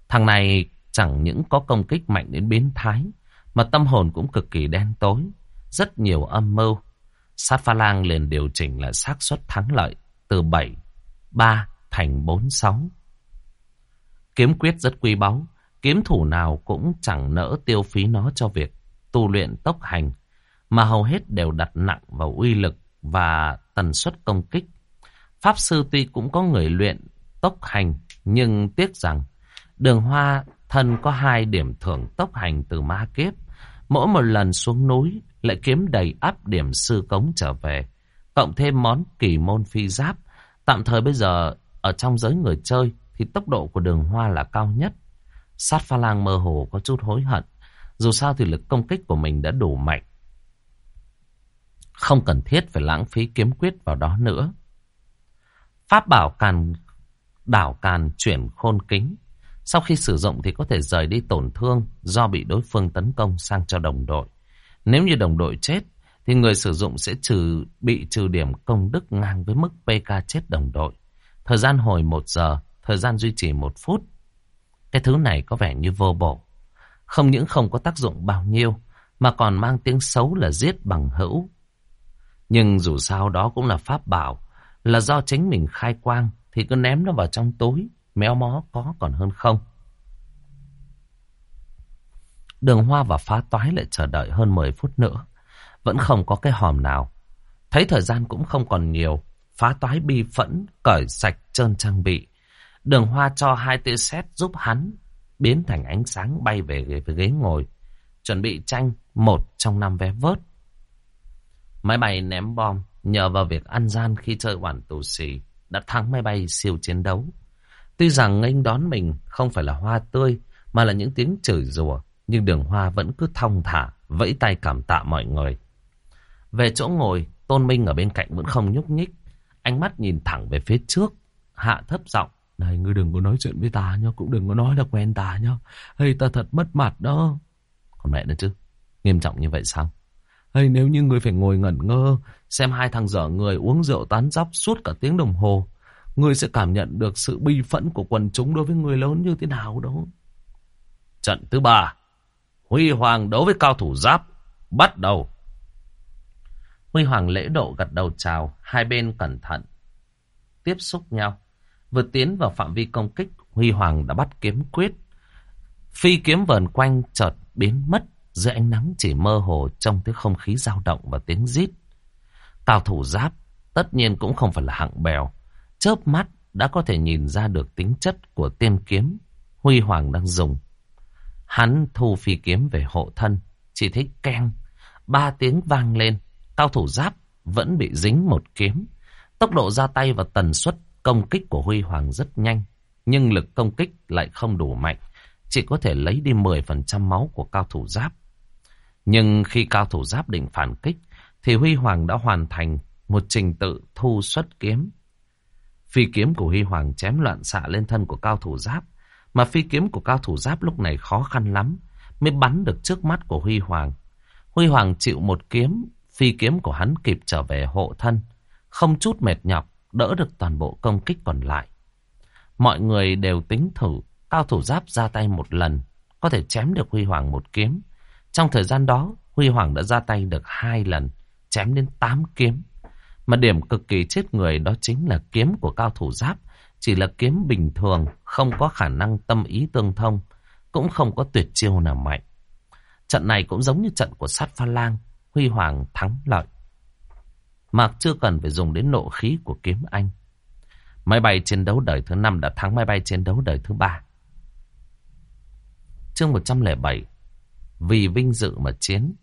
Thằng này chẳng những có công kích mạnh đến biến thái, mà tâm hồn cũng cực kỳ đen tối, rất nhiều âm mưu. Sát pha lang liền điều chỉnh là xác suất thắng lợi từ 7, 3 thành 4, 6. Kiếm quyết rất quý báu, kiếm thủ nào cũng chẳng nỡ tiêu phí nó cho việc tu luyện tốc hành, mà hầu hết đều đặt nặng vào uy lực và tần suất công kích. Pháp sư tuy cũng có người luyện tốc hành, nhưng tiếc rằng đường hoa thân có hai điểm thưởng tốc hành từ ma kiếp. Mỗi một lần xuống núi lại kiếm đầy áp điểm sư cống trở về. Cộng thêm món kỳ môn phi giáp. Tạm thời bây giờ ở trong giới người chơi thì tốc độ của đường hoa là cao nhất. Sát pha lang mơ hồ có chút hối hận. Dù sao thì lực công kích của mình đã đủ mạnh. Không cần thiết phải lãng phí kiếm quyết vào đó nữa. Pháp bảo càn, đảo càn chuyển khôn kính. Sau khi sử dụng thì có thể rời đi tổn thương do bị đối phương tấn công sang cho đồng đội. Nếu như đồng đội chết thì người sử dụng sẽ trừ bị trừ điểm công đức ngang với mức PK chết đồng đội. Thời gian hồi 1 giờ, thời gian duy trì 1 phút. Cái thứ này có vẻ như vô bổ. Không những không có tác dụng bao nhiêu, mà còn mang tiếng xấu là giết bằng hữu. Nhưng dù sao đó cũng là pháp bảo, là do chính mình khai quang, thì cứ ném nó vào trong túi, méo mó có còn hơn không. Đường hoa và phá toái lại chờ đợi hơn 10 phút nữa. Vẫn không có cái hòm nào. Thấy thời gian cũng không còn nhiều. Phá toái bi phẫn, cởi sạch trơn trang bị. Đường hoa cho hai tia sét giúp hắn biến thành ánh sáng bay về ghế, về ghế ngồi. Chuẩn bị tranh một trong năm vé vớt. Máy bay ném bom nhờ vào việc ăn gian khi chơi quản tù xì đã thắng máy bay siêu chiến đấu. Tuy rằng nghênh đón mình không phải là hoa tươi mà là những tiếng chửi rủa, nhưng đường hoa vẫn cứ thong thả, vẫy tay cảm tạ mọi người. Về chỗ ngồi, Tôn Minh ở bên cạnh vẫn không nhúc nhích, ánh mắt nhìn thẳng về phía trước, hạ thấp giọng. Này, ngươi đừng có nói chuyện với ta nhá, cũng đừng có nói là quen ta nhá. Hay ta thật mất mặt đó. Còn mẹ nữa chứ, nghiêm trọng như vậy sao? Hay nếu như người phải ngồi ngẩn ngơ, xem hai thằng dở người uống rượu tán dóc suốt cả tiếng đồng hồ, người sẽ cảm nhận được sự bi phẫn của quần chúng đối với người lớn như thế nào đó. Trận thứ ba, Huy Hoàng đấu với cao thủ giáp, bắt đầu. Huy Hoàng lễ độ gật đầu chào, hai bên cẩn thận. tiếp xúc nhau. Vừa tiến vào phạm vi công kích, Huy Hoàng đã bắt kiếm quyết. Phi kiếm vờn quanh chợt biến mất dưới ánh nắng chỉ mơ hồ trong tiếng không khí dao động và tiếng rít. Cao thủ giáp tất nhiên cũng không phải là hạng bèo. Chớp mắt đã có thể nhìn ra được tính chất của tiên kiếm Huy Hoàng đang dùng. Hắn thu phi kiếm về hộ thân, chỉ thấy keng, ba tiếng vang lên, cao thủ giáp vẫn bị dính một kiếm. Tốc độ ra tay và tần suất công kích của Huy Hoàng rất nhanh, nhưng lực công kích lại không đủ mạnh, chỉ có thể lấy đi 10% máu của cao thủ giáp. Nhưng khi cao thủ giáp định phản kích, thì Huy Hoàng đã hoàn thành một trình tự thu xuất kiếm. Phi kiếm của Huy Hoàng chém loạn xạ lên thân của cao thủ giáp, mà phi kiếm của cao thủ giáp lúc này khó khăn lắm, mới bắn được trước mắt của Huy Hoàng. Huy Hoàng chịu một kiếm, phi kiếm của hắn kịp trở về hộ thân, không chút mệt nhọc, đỡ được toàn bộ công kích còn lại. Mọi người đều tính thử, cao thủ giáp ra tay một lần, có thể chém được Huy Hoàng một kiếm. Trong thời gian đó, Huy Hoàng đã ra tay được hai lần, chém đến tám kiếm. Mà điểm cực kỳ chết người đó chính là kiếm của cao thủ giáp, chỉ là kiếm bình thường, không có khả năng tâm ý tương thông, cũng không có tuyệt chiêu nào mạnh. Trận này cũng giống như trận của sát pha lang, Huy Hoàng thắng lợi. Mạc chưa cần phải dùng đến nộ khí của kiếm anh. Máy bay chiến đấu đời thứ 5 đã thắng máy bay chiến đấu đời thứ 3. Chương 107 Vì vinh dự mà chiến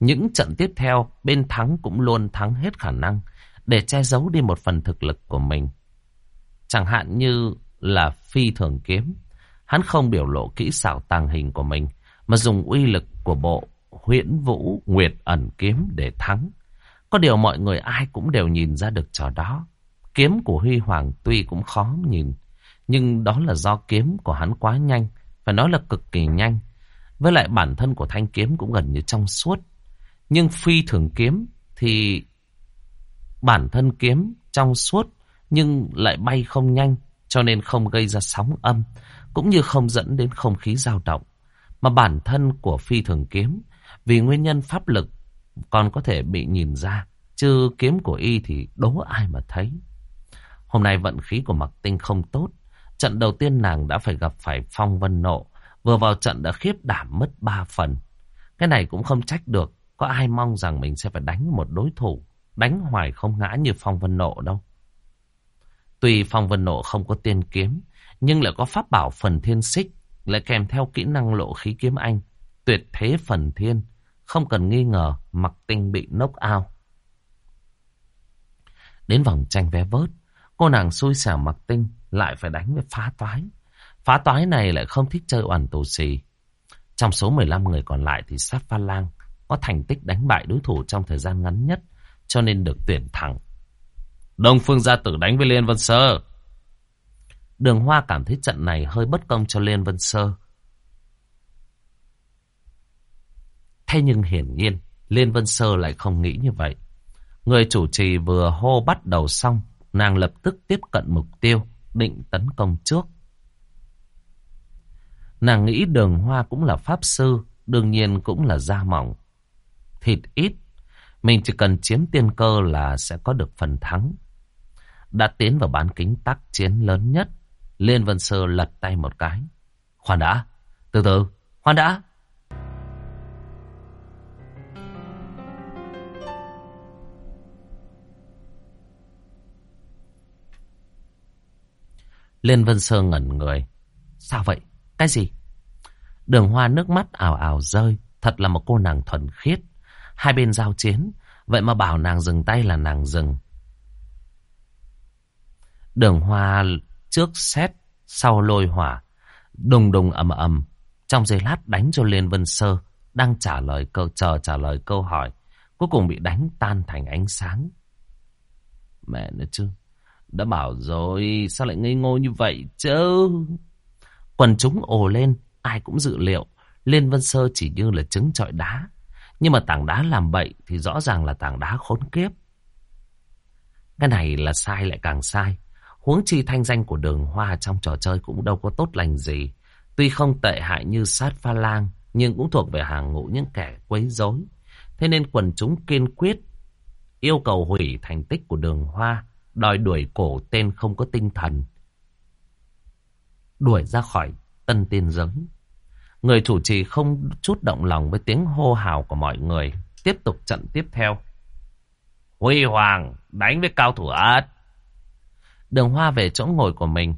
Những trận tiếp theo, bên thắng cũng luôn thắng hết khả năng để che giấu đi một phần thực lực của mình. Chẳng hạn như là phi thường kiếm. Hắn không biểu lộ kỹ xảo tàng hình của mình, mà dùng uy lực của bộ huyễn vũ nguyệt ẩn kiếm để thắng. Có điều mọi người ai cũng đều nhìn ra được trò đó. Kiếm của Huy Hoàng tuy cũng khó nhìn, nhưng đó là do kiếm của hắn quá nhanh, phải nói là cực kỳ nhanh. Với lại bản thân của thanh kiếm cũng gần như trong suốt. Nhưng phi thường kiếm thì bản thân kiếm trong suốt nhưng lại bay không nhanh, cho nên không gây ra sóng âm, cũng như không dẫn đến không khí dao động. Mà bản thân của phi thường kiếm, vì nguyên nhân pháp lực, còn có thể bị nhìn ra, chứ kiếm của y thì đố ai mà thấy. Hôm nay vận khí của Mặc Tinh không tốt. Trận đầu tiên nàng đã phải gặp phải phong vân nộ. Vừa vào trận đã khiếp đảm mất ba phần. Cái này cũng không trách được. Có ai mong rằng mình sẽ phải đánh một đối thủ. Đánh hoài không ngã như phong vân nộ đâu. Tuy phong vân nộ không có tiên kiếm. Nhưng lại có pháp bảo phần thiên xích. Lại kèm theo kỹ năng lộ khí kiếm anh. Tuyệt thế phần thiên. Không cần nghi ngờ, Mặc Tinh bị nốc ao. Đến vòng tranh vé vớt. Cô nàng xui xẻo mặc tinh lại phải đánh với phá toái. Phá toái này lại không thích chơi oản tù xì. Trong số 15 người còn lại thì sát pha lang có thành tích đánh bại đối thủ trong thời gian ngắn nhất, cho nên được tuyển thẳng. Đông Phương gia tử đánh với Liên Vân Sơ. Đường Hoa cảm thấy trận này hơi bất công cho Liên Vân Sơ. Thế nhưng hiển nhiên Liên Vân Sơ lại không nghĩ như vậy. Người chủ trì vừa hô bắt đầu xong Nàng lập tức tiếp cận mục tiêu, định tấn công trước. Nàng nghĩ đường hoa cũng là pháp sư, đương nhiên cũng là da mỏng. Thịt ít, mình chỉ cần chiếm tiên cơ là sẽ có được phần thắng. Đã tiến vào bán kính tác chiến lớn nhất, Liên Vân Sơ lật tay một cái. Khoan đã, từ từ, khoan đã. Liên Vân Sơ ngẩn người. Sao vậy? Cái gì? Đường hoa nước mắt ảo ảo rơi. Thật là một cô nàng thuần khiết. Hai bên giao chiến. Vậy mà bảo nàng dừng tay là nàng dừng. Đường hoa trước xét, sau lôi hỏa. Đùng đùng ầm ầm. Trong giây lát đánh cho Liên Vân Sơ. Đang trả lời câu chờ trả lời câu hỏi. Cuối cùng bị đánh tan thành ánh sáng. Mẹ nữa chứ. Đã bảo rồi, sao lại ngây ngô như vậy chứ? Quần chúng ồ lên, ai cũng dự liệu. Liên Vân Sơ chỉ như là trứng trọi đá. Nhưng mà tảng đá làm bậy thì rõ ràng là tảng đá khốn kiếp. Cái này là sai lại càng sai. Huống chi thanh danh của đường hoa trong trò chơi cũng đâu có tốt lành gì. Tuy không tệ hại như sát pha lang, nhưng cũng thuộc về hàng ngũ những kẻ quấy rối. Thế nên quần chúng kiên quyết yêu cầu hủy thành tích của đường hoa đòi đuổi cổ tên không có tinh thần. Đuổi ra khỏi tân tiên giống. Người chủ trì không chút động lòng với tiếng hô hào của mọi người. Tiếp tục trận tiếp theo. Huy Hoàng đánh với cao thủ ất. Đường Hoa về chỗ ngồi của mình.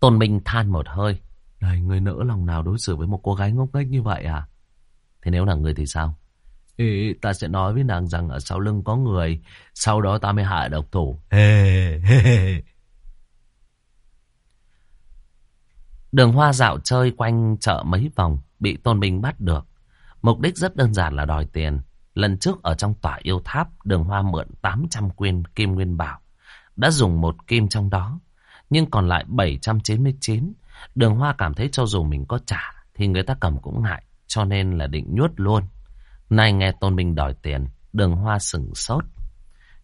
Tôn Minh than một hơi. Này, người nỡ lòng nào đối xử với một cô gái ngốc nghếch như vậy à? Thế nếu là người thì sao? Ê, ta sẽ nói với nàng rằng ở sau lưng có người, sau đó ta mới hạ độc thủ. Hey, hey. Đường Hoa dạo chơi quanh chợ mấy vòng, bị Tôn Minh bắt được. Mục đích rất đơn giản là đòi tiền. Lần trước ở trong tòa yêu tháp, đường Hoa mượn 800 quyên kim nguyên bảo. Đã dùng một kim trong đó, nhưng còn lại 799. Đường Hoa cảm thấy cho dù mình có trả, thì người ta cầm cũng ngại, cho nên là định nhuốt luôn. Nay nghe Tôn Minh đòi tiền, đường Hoa sừng sốt.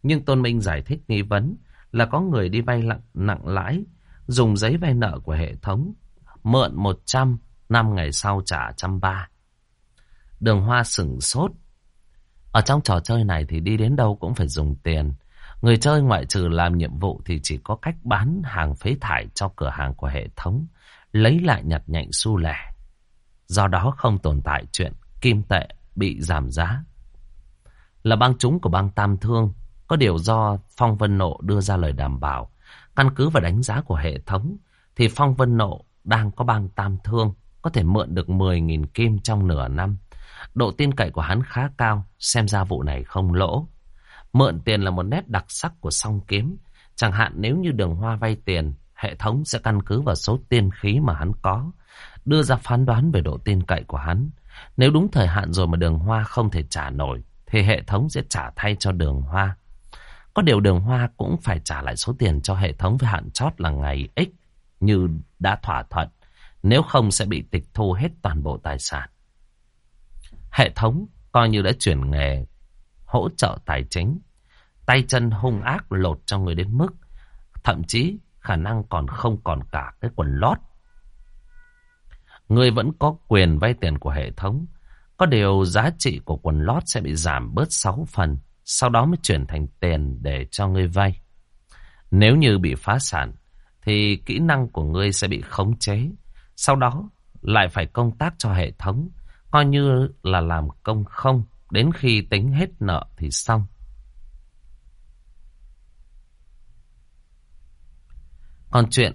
Nhưng Tôn Minh giải thích nghi vấn là có người đi vay nặng, nặng lãi, dùng giấy vay nợ của hệ thống mượn 100, năm ngày sau trả trăm ba. Đường Hoa sửng sốt. Ở trong trò chơi này thì đi đến đâu cũng phải dùng tiền. Người chơi ngoại trừ làm nhiệm vụ thì chỉ có cách bán hàng phế thải cho cửa hàng của hệ thống, lấy lại nhặt nhạnh xu lẻ. Do đó không tồn tại chuyện kim tệ bị giảm giá. Là băng chúng của băng Tam Thương, có điều do Phong Vân Nộ đưa ra lời đảm bảo, căn cứ vào đánh giá của hệ thống, thì Phong Vân Nộ đang có bang tam thương, có thể mượn được 10.000 kim trong nửa năm. Độ tin cậy của hắn khá cao, xem ra vụ này không lỗ. Mượn tiền là một nét đặc sắc của song kiếm. Chẳng hạn nếu như đường hoa vay tiền, hệ thống sẽ căn cứ vào số tiên khí mà hắn có, đưa ra phán đoán về độ tin cậy của hắn. Nếu đúng thời hạn rồi mà đường hoa không thể trả nổi, thì hệ thống sẽ trả thay cho đường hoa. Có điều đường hoa cũng phải trả lại số tiền cho hệ thống với hạn chót là ngày X như đã thỏa thuận, nếu không sẽ bị tịch thu hết toàn bộ tài sản. Hệ thống coi như đã chuyển nghề hỗ trợ tài chính, tay chân hung ác lột cho người đến mức, thậm chí khả năng còn không còn cả cái quần lót. Người vẫn có quyền vay tiền của hệ thống, có điều giá trị của quần lót sẽ bị giảm bớt 6 phần, sau đó mới chuyển thành tiền để cho người vay. Nếu như bị phá sản, thì kỹ năng của ngươi sẽ bị khống chế. Sau đó lại phải công tác cho hệ thống, coi như là làm công không, đến khi tính hết nợ thì xong. Còn chuyện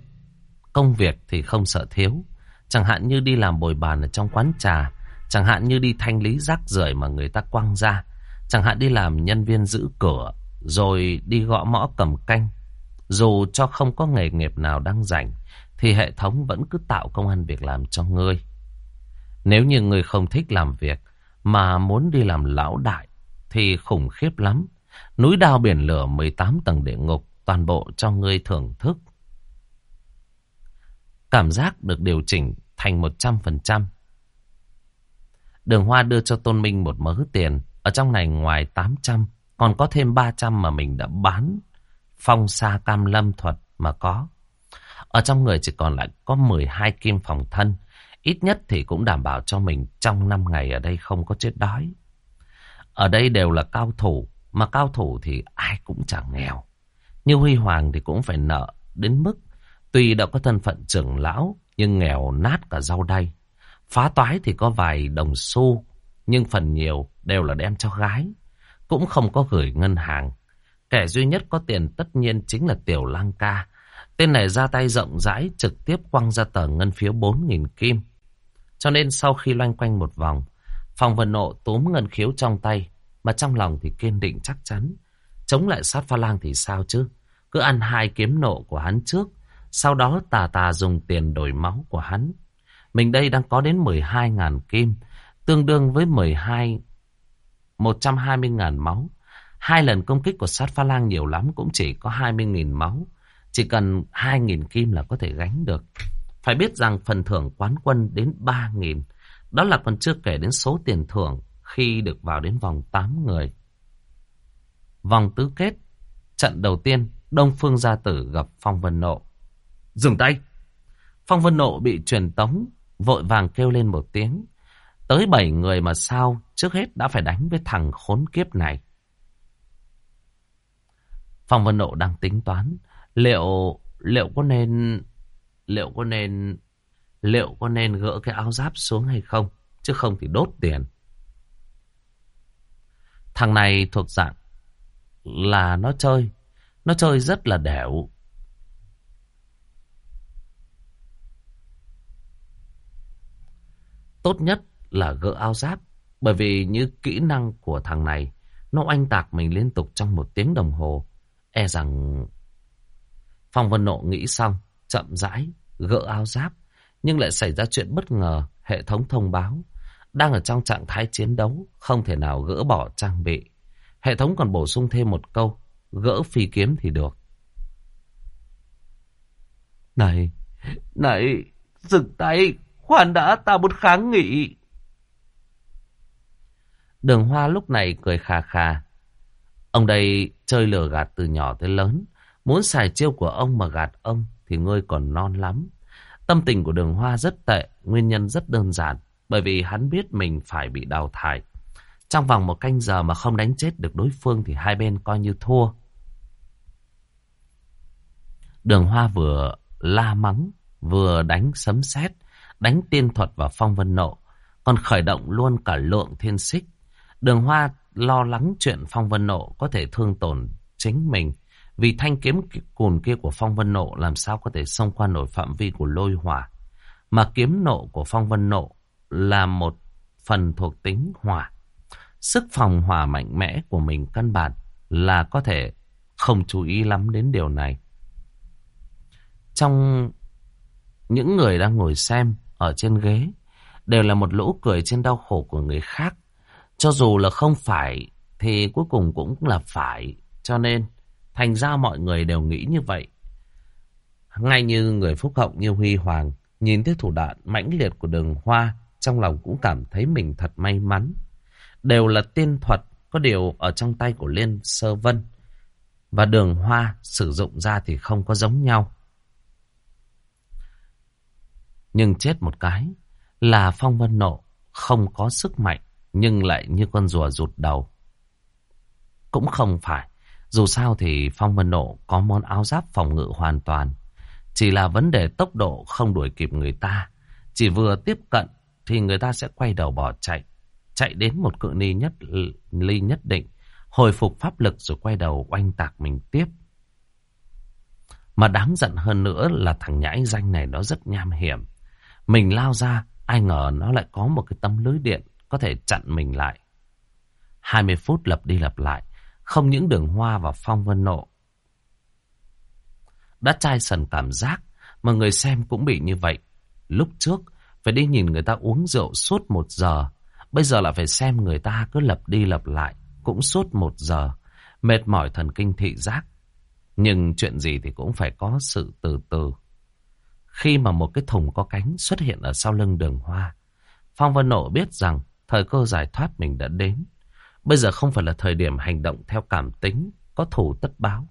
công việc thì không sợ thiếu. Chẳng hạn như đi làm bồi bàn ở trong quán trà, chẳng hạn như đi thanh lý rác rưởi mà người ta quăng ra, chẳng hạn đi làm nhân viên giữ cửa, rồi đi gõ mõ cầm canh, dù cho không có nghề nghiệp nào đang rảnh, thì hệ thống vẫn cứ tạo công an việc làm cho ngươi. Nếu như ngươi không thích làm việc, mà muốn đi làm lão đại, thì khủng khiếp lắm. Núi đao biển lửa 18 tầng địa ngục, toàn bộ cho ngươi thưởng thức. Cảm giác được điều chỉnh thành 100%. Đường Hoa đưa cho Tôn Minh một mớ tiền. Ở trong này ngoài 800, còn có thêm 300 mà mình đã bán phong sa cam lâm thuật mà có. Ở trong người chỉ còn lại có 12 kim phòng thân. Ít nhất thì cũng đảm bảo cho mình trong 5 ngày ở đây không có chết đói. Ở đây đều là cao thủ, mà cao thủ thì ai cũng chẳng nghèo. Như Huy Hoàng thì cũng phải nợ đến mức tuy đã có thân phận trưởng lão nhưng nghèo nát cả rau đay. Phá toái thì có vài đồng xu nhưng phần nhiều đều là đem cho gái. Cũng không có gửi ngân hàng Kẻ duy nhất có tiền tất nhiên chính là Tiểu Lang Ca. Tên này ra tay rộng rãi trực tiếp quăng ra tờ ngân phiếu 4.000 kim. Cho nên sau khi loanh quanh một vòng, Phòng vận Nộ túm ngân khiếu trong tay, mà trong lòng thì kiên định chắc chắn. Chống lại sát pha lang thì sao chứ? Cứ ăn hai kiếm nộ của hắn trước, sau đó tà tà dùng tiền đổi máu của hắn. Mình đây đang có đến 12.000 kim, tương đương với 12 120.000 máu. Hai lần công kích của sát pha lang nhiều lắm cũng chỉ có 20.000 máu. Chỉ cần 2.000 kim là có thể gánh được. Phải biết rằng phần thưởng quán quân đến 3.000. Đó là còn chưa kể đến số tiền thưởng khi được vào đến vòng 8 người. Vòng tứ kết. Trận đầu tiên, Đông Phương Gia Tử gặp Phong Vân Nộ. Dừng tay! Phong Vân Nộ bị truyền tống, vội vàng kêu lên một tiếng. Tới 7 người mà sao, trước hết đã phải đánh với thằng khốn kiếp này. Phong Vân Nộ đang tính toán liệu liệu có nên liệu có nên liệu có nên gỡ cái áo giáp xuống hay không, chứ không thì đốt tiền. Thằng này thuộc dạng là nó chơi, nó chơi rất là đẻo. Tốt nhất là gỡ áo giáp, bởi vì như kỹ năng của thằng này, nó oanh tạc mình liên tục trong một tiếng đồng hồ. E rằng... Phong Vân Nộ nghĩ xong, chậm rãi, gỡ áo giáp, nhưng lại xảy ra chuyện bất ngờ, hệ thống thông báo. Đang ở trong trạng thái chiến đấu, không thể nào gỡ bỏ trang bị. Hệ thống còn bổ sung thêm một câu, gỡ phi kiếm thì được. Này, này, dừng tay, khoan đã, ta muốn kháng nghị. Đường Hoa lúc này cười khà khà. Ông đây chơi lừa gạt từ nhỏ tới lớn. Muốn xài chiêu của ông mà gạt ông thì ngươi còn non lắm. Tâm tình của đường Hoa rất tệ, nguyên nhân rất đơn giản. Bởi vì hắn biết mình phải bị đào thải. Trong vòng một canh giờ mà không đánh chết được đối phương thì hai bên coi như thua. Đường Hoa vừa la mắng, vừa đánh sấm sét, đánh tiên thuật và phong vân nộ, còn khởi động luôn cả lượng thiên xích. Đường Hoa lo lắng chuyện phong vân nộ có thể thương tổn chính mình, vì thanh kiếm cùn kia của phong vân nộ làm sao có thể xông qua nổi phạm vi của lôi hỏa. Mà kiếm nộ của phong vân nộ là một phần thuộc tính hỏa. Sức phòng hỏa mạnh mẽ của mình căn bản là có thể không chú ý lắm đến điều này. Trong những người đang ngồi xem ở trên ghế đều là một lũ cười trên đau khổ của người khác. Cho dù là không phải, thì cuối cùng cũng là phải. Cho nên, thành ra mọi người đều nghĩ như vậy. Ngay như người phúc hậu như Huy Hoàng nhìn thấy thủ đoạn mãnh liệt của đường hoa, trong lòng cũng cảm thấy mình thật may mắn. Đều là tiên thuật, có điều ở trong tay của Liên Sơ Vân và đường hoa sử dụng ra thì không có giống nhau. Nhưng chết một cái là phong vân nộ không có sức mạnh nhưng lại như con rùa rụt đầu. Cũng không phải. Dù sao thì phong vân nộ có món áo giáp phòng ngự hoàn toàn. Chỉ là vấn đề tốc độ không đuổi kịp người ta. Chỉ vừa tiếp cận thì người ta sẽ quay đầu bỏ chạy. Chạy đến một cự ly nhất ly nhất định. Hồi phục pháp lực rồi quay đầu oanh tạc mình tiếp. Mà đáng giận hơn nữa là thằng nhãi danh này nó rất nham hiểm. Mình lao ra, ai ngờ nó lại có một cái tấm lưới điện có thể chặn mình lại. 20 phút lập đi lập lại, không những đường hoa và phong vân nộ. Đã chai sần cảm giác, mà người xem cũng bị như vậy. Lúc trước, phải đi nhìn người ta uống rượu suốt một giờ. Bây giờ là phải xem người ta cứ lập đi lập lại, cũng suốt một giờ. Mệt mỏi thần kinh thị giác. Nhưng chuyện gì thì cũng phải có sự từ từ. Khi mà một cái thùng có cánh xuất hiện ở sau lưng đường hoa, Phong Vân Nộ biết rằng thời cơ giải thoát mình đã đến. Bây giờ không phải là thời điểm hành động theo cảm tính, có thủ tất báo.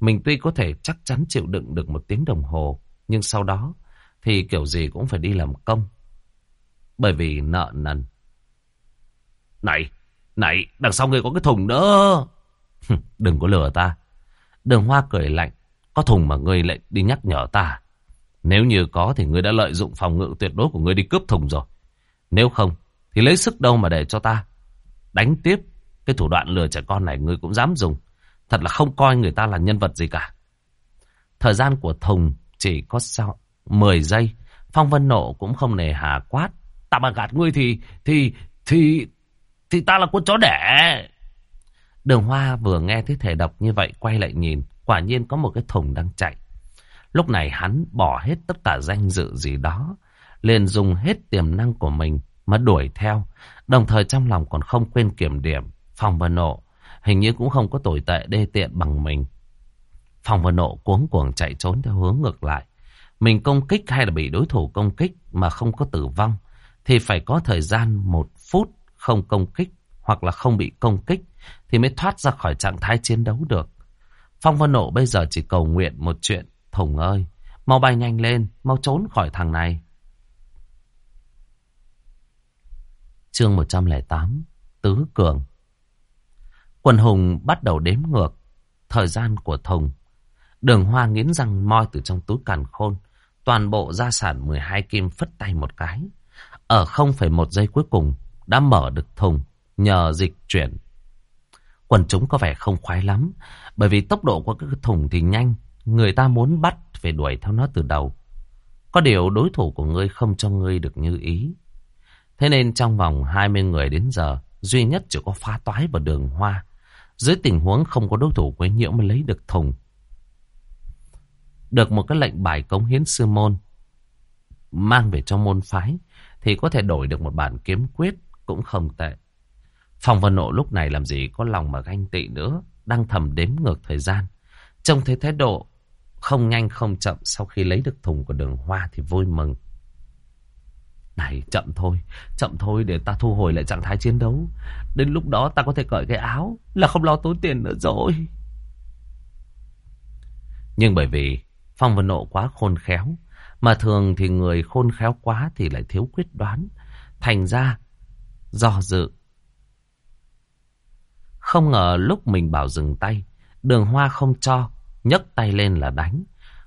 Mình tuy có thể chắc chắn chịu đựng được một tiếng đồng hồ, nhưng sau đó thì kiểu gì cũng phải đi làm công. Bởi vì nợ nần. Này, này, đằng sau người có cái thùng đó. Đừng có lừa ta. Đường Hoa cười lạnh. Có thùng mà ngươi lại đi nhắc nhở ta. Nếu như có thì ngươi đã lợi dụng phòng ngự tuyệt đối của ngươi đi cướp thùng rồi. Nếu không thì lấy sức đâu mà để cho ta đánh tiếp. Cái thủ đoạn lừa trẻ con này ngươi cũng dám dùng. Thật là không coi người ta là nhân vật gì cả. Thời gian của thùng chỉ có sau 10 giây. Phong Vân Nộ cũng không nề hà quát. Ta mà gạt ngươi thì, thì, thì, thì ta là con chó đẻ. Đường Hoa vừa nghe thấy thể độc như vậy quay lại nhìn. Quả nhiên có một cái thùng đang chạy. Lúc này hắn bỏ hết tất cả danh dự gì đó, liền dùng hết tiềm năng của mình mà đuổi theo, đồng thời trong lòng còn không quên kiểm điểm. Phòng và nộ, hình như cũng không có tồi tệ đê tiện bằng mình. Phòng và nộ cuống cuồng chạy trốn theo hướng ngược lại. Mình công kích hay là bị đối thủ công kích mà không có tử vong, thì phải có thời gian một phút không công kích hoặc là không bị công kích thì mới thoát ra khỏi trạng thái chiến đấu được. Phong Vân Nộ bây giờ chỉ cầu nguyện một chuyện Thùng ơi, mau bay nhanh lên, mau trốn khỏi thằng này. Chương 108, Tứ Cường Quần hùng bắt đầu đếm ngược. thời gian của Thùng. Đường Hoa nghiến răng moi từ trong túi càn khôn. Toàn bộ gia sản 12 kim phất tay một cái. Ở 0,1 giây cuối cùng đã mở được thùng nhờ dịch chuyển. Quần chúng có vẻ không khoái lắm bởi vì tốc độ của cái thùng thì nhanh. Người ta muốn bắt phải đuổi theo nó từ đầu. Có điều đối thủ của ngươi không cho ngươi được như ý. Thế nên trong vòng 20 người đến giờ, duy nhất chỉ có phá toái và đường hoa. Dưới tình huống không có đối thủ quấy nhiễu mới lấy được thùng. Được một cái lệnh bài cống hiến sư môn, mang về cho môn phái, thì có thể đổi được một bản kiếm quyết, cũng không tệ. Phòng Vân Nộ lúc này làm gì có lòng mà ganh tị nữa, đang thầm đếm ngược thời gian. Trông thấy thái độ không nhanh không chậm sau khi lấy được thùng của đường hoa thì vui mừng. Này chậm thôi, chậm thôi để ta thu hồi lại trạng thái chiến đấu. Đến lúc đó ta có thể cởi cái áo là không lo tốn tiền nữa rồi. Nhưng bởi vì Phong Vân Nộ quá khôn khéo, mà thường thì người khôn khéo quá thì lại thiếu quyết đoán. Thành ra, do dự. Không ngờ lúc mình bảo dừng tay, đường hoa không cho, nhấc tay lên là đánh.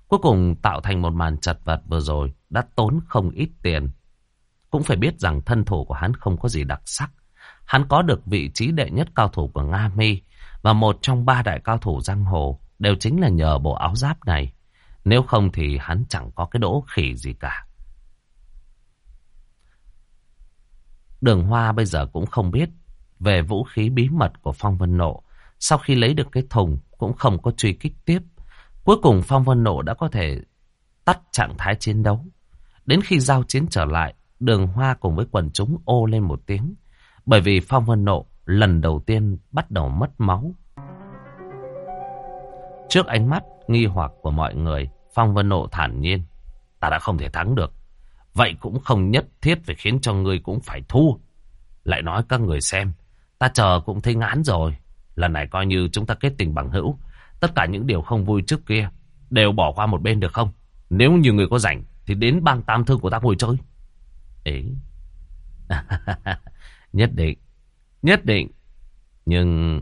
Cuối cùng tạo thành một màn chật vật vừa rồi đã tốn không ít tiền. Cũng phải biết rằng thân thủ của hắn không có gì đặc sắc. Hắn có được vị trí đệ nhất cao thủ của Nga Mi và một trong ba đại cao thủ giang hồ đều chính là nhờ bộ áo giáp này. Nếu không thì hắn chẳng có cái đỗ khỉ gì cả. Đường Hoa bây giờ cũng không biết về vũ khí bí mật của Phong Vân Nộ. Sau khi lấy được cái thùng cũng không có truy kích tiếp. Cuối cùng Phong Vân Nộ đã có thể tắt trạng thái chiến đấu. Đến khi giao chiến trở lại, đường hoa cùng với quần chúng ô lên một tiếng. Bởi vì Phong Vân Nộ lần đầu tiên bắt đầu mất máu. Trước ánh mắt nghi hoặc của mọi người, Phong Vân Nộ thản nhiên. Ta đã không thể thắng được. Vậy cũng không nhất thiết phải khiến cho ngươi cũng phải thua. Lại nói các người xem, ta chờ cũng thấy ngán rồi. Lần này coi như chúng ta kết tình bằng hữu. Tất cả những điều không vui trước kia đều bỏ qua một bên được không? Nếu như người có rảnh thì đến bang tam thương của ta ngồi chơi. Ấy. nhất định. Nhất định. Nhưng...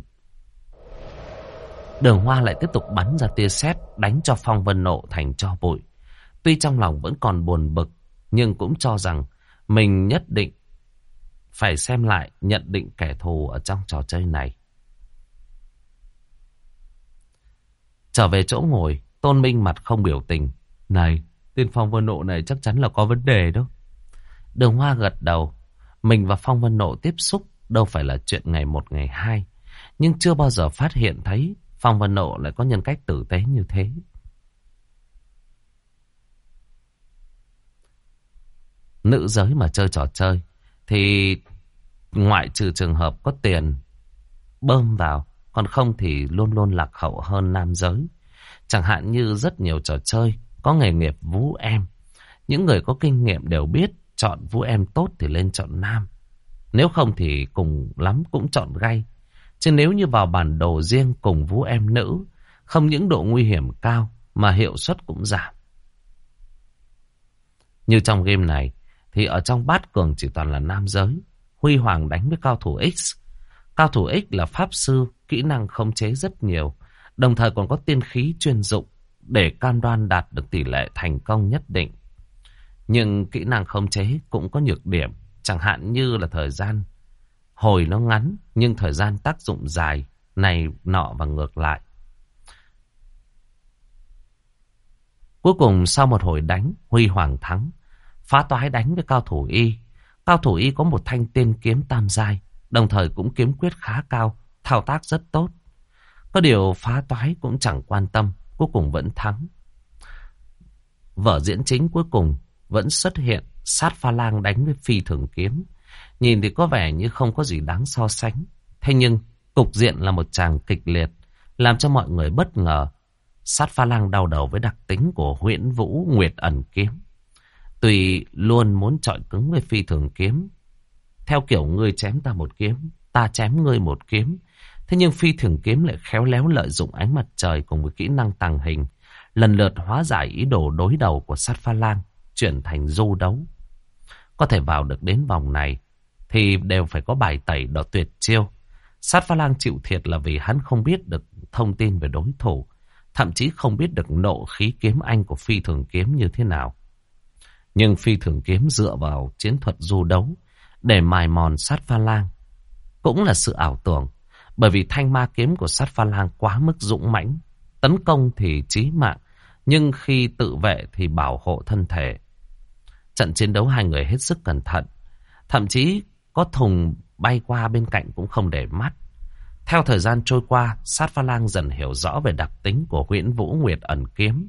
Đường Hoa lại tiếp tục bắn ra tia sét đánh cho Phong Vân Nộ thành cho bụi. Tuy trong lòng vẫn còn buồn bực, nhưng cũng cho rằng mình nhất định phải xem lại nhận định kẻ thù ở trong trò chơi này. Trở về chỗ ngồi, Tôn Minh mặt không biểu tình. Này, tên Phong Vân Nộ này chắc chắn là có vấn đề đó. Đường Hoa gật đầu. Mình và Phong Vân Nộ tiếp xúc đâu phải là chuyện ngày một ngày hai. Nhưng chưa bao giờ phát hiện thấy Phong Vân Nộ lại có nhân cách tử tế như thế. Nữ giới mà chơi trò chơi thì ngoại trừ trường hợp có tiền bơm vào, còn không thì luôn luôn lạc hậu hơn nam giới. Chẳng hạn như rất nhiều trò chơi có nghề nghiệp vũ em. Những người có kinh nghiệm đều biết chọn vũ em tốt thì lên chọn nam. Nếu không thì cùng lắm cũng chọn gay. Chứ nếu như vào bản đồ riêng cùng vũ em nữ, không những độ nguy hiểm cao mà hiệu suất cũng giảm. Như trong game này, thì ở trong bát cường chỉ toàn là nam giới. Huy Hoàng đánh với cao thủ X. Cao thủ X là pháp sư, kỹ năng khống chế rất nhiều, đồng thời còn có tiên khí chuyên dụng để cam đoan đạt được tỷ lệ thành công nhất định. Nhưng kỹ năng khống chế cũng có nhược điểm, chẳng hạn như là thời gian hồi nó ngắn nhưng thời gian tác dụng dài, này nọ và ngược lại. Cuối cùng sau một hồi đánh, Huy Hoàng thắng, phá toái đánh với cao thủ Y. Cao thủ Y có một thanh tiên kiếm tam giai, đồng thời cũng kiếm quyết khá cao, thao tác rất tốt. Có điều phá toái cũng chẳng quan tâm, cuối cùng vẫn thắng. Vở diễn chính cuối cùng vẫn xuất hiện sát pha lang đánh với phi thường kiếm. Nhìn thì có vẻ như không có gì đáng so sánh. Thế nhưng, cục diện là một chàng kịch liệt, làm cho mọi người bất ngờ. Sát pha lang đau đầu với đặc tính của huyễn Vũ Nguyệt ẩn kiếm. Tùy luôn muốn chọi cứng với phi thường kiếm. Theo kiểu ngươi chém ta một kiếm, ta chém ngươi một kiếm. Thế nhưng phi thường kiếm lại khéo léo lợi dụng ánh mặt trời cùng với kỹ năng tàng hình. Lần lượt hóa giải ý đồ đối đầu của sát pha lang, chuyển thành du đấu. Có thể vào được đến vòng này thì đều phải có bài tẩy đỏ tuyệt chiêu. Sát pha lang chịu thiệt là vì hắn không biết được thông tin về đối thủ. Thậm chí không biết được nộ khí kiếm anh của phi thường kiếm như thế nào. Nhưng phi thường kiếm dựa vào chiến thuật du đấu để mài mòn sát pha lang. Cũng là sự ảo tưởng. Bởi vì thanh ma kiếm của sát pha lang quá mức dũng mãnh. Tấn công thì chí mạng. Nhưng khi tự vệ thì bảo hộ thân thể. Trận chiến đấu hai người hết sức cẩn thận. Thậm chí có thùng bay qua bên cạnh cũng không để mắt. Theo thời gian trôi qua, sát pha lang dần hiểu rõ về đặc tính của nguyễn vũ nguyệt ẩn kiếm.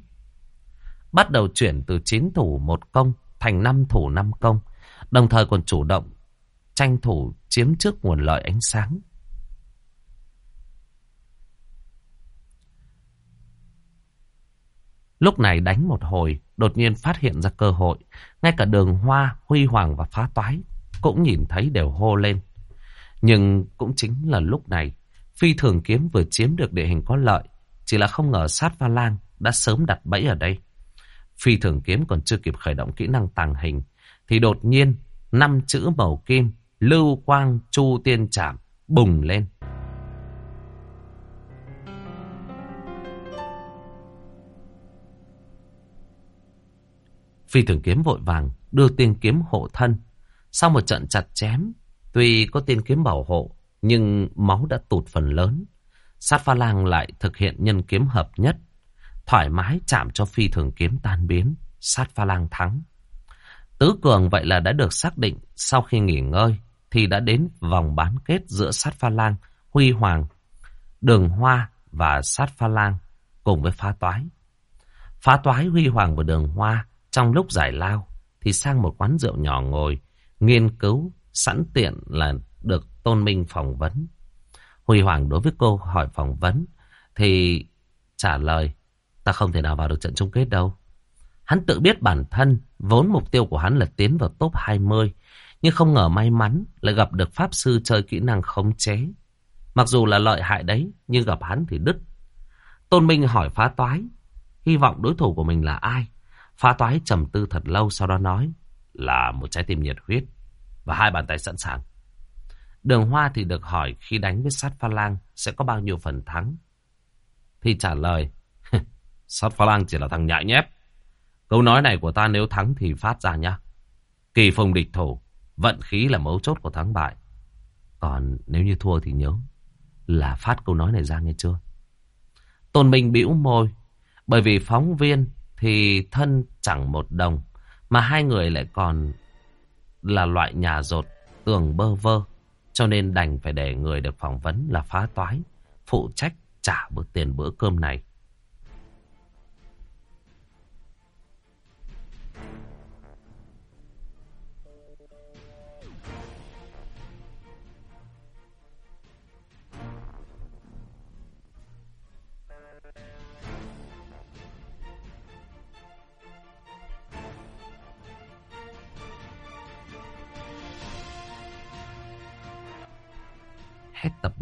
Bắt đầu chuyển từ 9 thủ một công thành 5 thủ 5 công, đồng thời còn chủ động tranh thủ chiếm trước nguồn lợi ánh sáng. Lúc này đánh một hồi, đột nhiên phát hiện ra cơ hội. Ngay cả đường hoa, huy hoàng và phá toái cũng nhìn thấy đều hô lên. Nhưng cũng chính là lúc này, phi thường kiếm vừa chiếm được địa hình có lợi. Chỉ là không ngờ sát pha lang đã sớm đặt bẫy ở đây. Phi thường kiếm còn chưa kịp khởi động kỹ năng tàng hình. Thì đột nhiên, năm chữ màu kim, lưu quang chu tiên trảm, bùng lên. Phi thường kiếm vội vàng đưa tiên kiếm hộ thân. Sau một trận chặt chém, tuy có tiên kiếm bảo hộ, nhưng máu đã tụt phần lớn. Sát pha lang lại thực hiện nhân kiếm hợp nhất. Thoải mái chạm cho phi thường kiếm tan biến. Sát pha lang thắng. Tứ cường vậy là đã được xác định sau khi nghỉ ngơi thì đã đến vòng bán kết giữa sát pha lang, huy hoàng, đường hoa và sát pha lang cùng với phá toái. Phá toái huy hoàng và đường hoa trong lúc giải lao thì sang một quán rượu nhỏ ngồi, nghiên cứu, sẵn tiện là được Tôn Minh phỏng vấn. Huy Hoàng đối với cô hỏi phỏng vấn thì trả lời ta không thể nào vào được trận chung kết đâu. Hắn tự biết bản thân, vốn mục tiêu của hắn là tiến vào top 20, nhưng không ngờ may mắn lại gặp được Pháp Sư chơi kỹ năng khống chế. Mặc dù là lợi hại đấy, nhưng gặp hắn thì đứt. Tôn Minh hỏi phá toái, hy vọng đối thủ của mình là ai? Phá toái trầm tư thật lâu sau đó nói là một trái tim nhiệt huyết và hai bàn tay sẵn sàng. Đường Hoa thì được hỏi khi đánh với sát pha lang sẽ có bao nhiêu phần thắng. Thì trả lời, sát pha lang chỉ là thằng nhại nhép. Câu nói này của ta nếu thắng thì phát ra nhá. Kỳ phùng địch thủ, vận khí là mấu chốt của thắng bại. Còn nếu như thua thì nhớ là phát câu nói này ra nghe chưa? Tôn Minh bĩu môi, bởi vì phóng viên thì thân chẳng một đồng, mà hai người lại còn là loại nhà rột, tường bơ vơ. Cho nên đành phải để người được phỏng vấn là phá toái, phụ trách trả bữa tiền bữa cơm này.